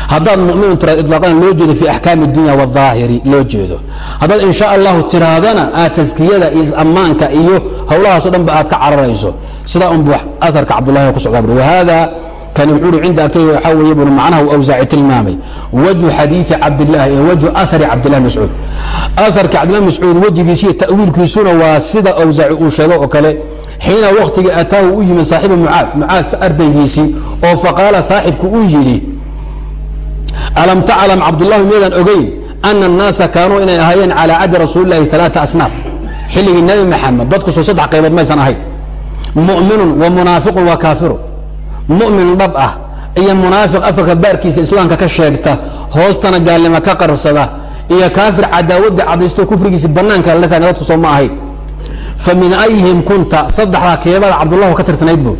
haddaad muminun tiraad ilaaqana loo jeedo fi axkaami اdunya wاaahiri loo jeedo. Haddaad in sha allahu tirahdana aad taskiyada iyo is-ammaanka iyo howlahaaso dhan ba aad ka cararayso. Sidaa unbu aarka cabdulahi ku socda wahada kani wuxuu cinda agtay waxaa weeye bun macnaha uu awsaaci tilmaamay. Wajhu xadiidi cabdillahi ee wajhu ahari cabdillahi mascuud. Aharka cabdillahi mascuud wejigiisi iyo ta'wiilkiisuna waa sida awsaaci uu sheego oo kale xiina waktigii ataahu u yimid saaxibu mucaad mucaad ardaygiisii oo faqaala saaxibku uu yidhi alam taclam cabdulahi miyadaan ogeyn ana annaasa kaanuu inay ahaayeen calaa cadi rasuulilahi alaa asnaaf. Xilligii nebi maxamed dadkuso saddex qaybood maysan ahayn. Muminun wa munaafiqun wa kaafirun mumin dhab ah iyo munaafiq afaka baarkiisa islaamka ka sheegta hoostana gaalnimo ka qarsada iyo kaafir cadaawadda cadaysto kufrigiisi bannaanka la taaga dadku soo ma ahayn. Fa min ayihim kunta saddexdaa keebada cabdullahu ka tirsanayd buu.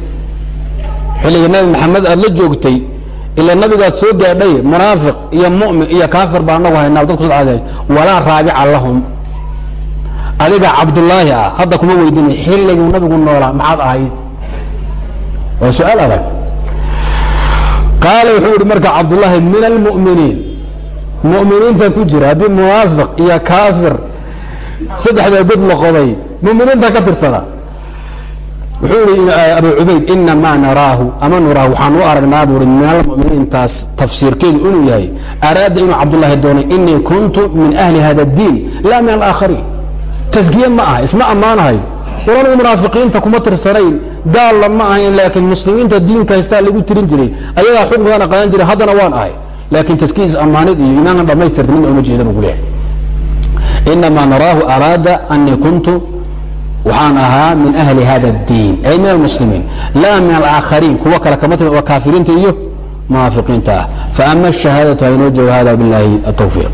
Xilliga nebi maxamed aad la joogtay ila nabigaad soo gaadhay munaafiq iyo mumin iyo kaafir baa anagu haynaa dadku sadexaad walaa raabica lahum. Adiga cabdullaahi ah hadda kuma weydinay xilliguu nabigu noolaa maxaad ahayd? Waa su'aal adag. Qaala wuxuu yihi marka cabdullaahi min almu'miniin mu'miniintan ku jira haddii munaafiq iyo kaafir saddexdaa god la qoday muminiinta ka tirsada wuxuu ihi abu cubayd inamaa naraahu. Ama nuraahu waxaan u aragnaa buui min almuminiintaas tafsiirkeedu inuu yahay. Araada inuu cabdullaahi doonay inii kuntu min ahli hada اdiin laa min alaakhariin taskiye ma aha isma ammaanahay war anugu munaafiqiinta kuma tirsanayn. Gaalla ma ahayn laakiin muslimiinta diinka haystaa lagu tirin jiray. Ayagaa xukmigana qaadan jiray haddana waan ahay. Laakiin taskiis ammaanid iyo imaankan dhamaystirta midna uma jeeda buu leehay inamaa naraahu araada anii kuntu waxaan ahaa min ahli hada اdiin ay min almuslimiin laa min alaakhariin kuwa kale kama timi waa kaafiriinta iyo munaafiqiinta ah faama shahaadatu hainoo jooga hada biاllahi الtawfiiq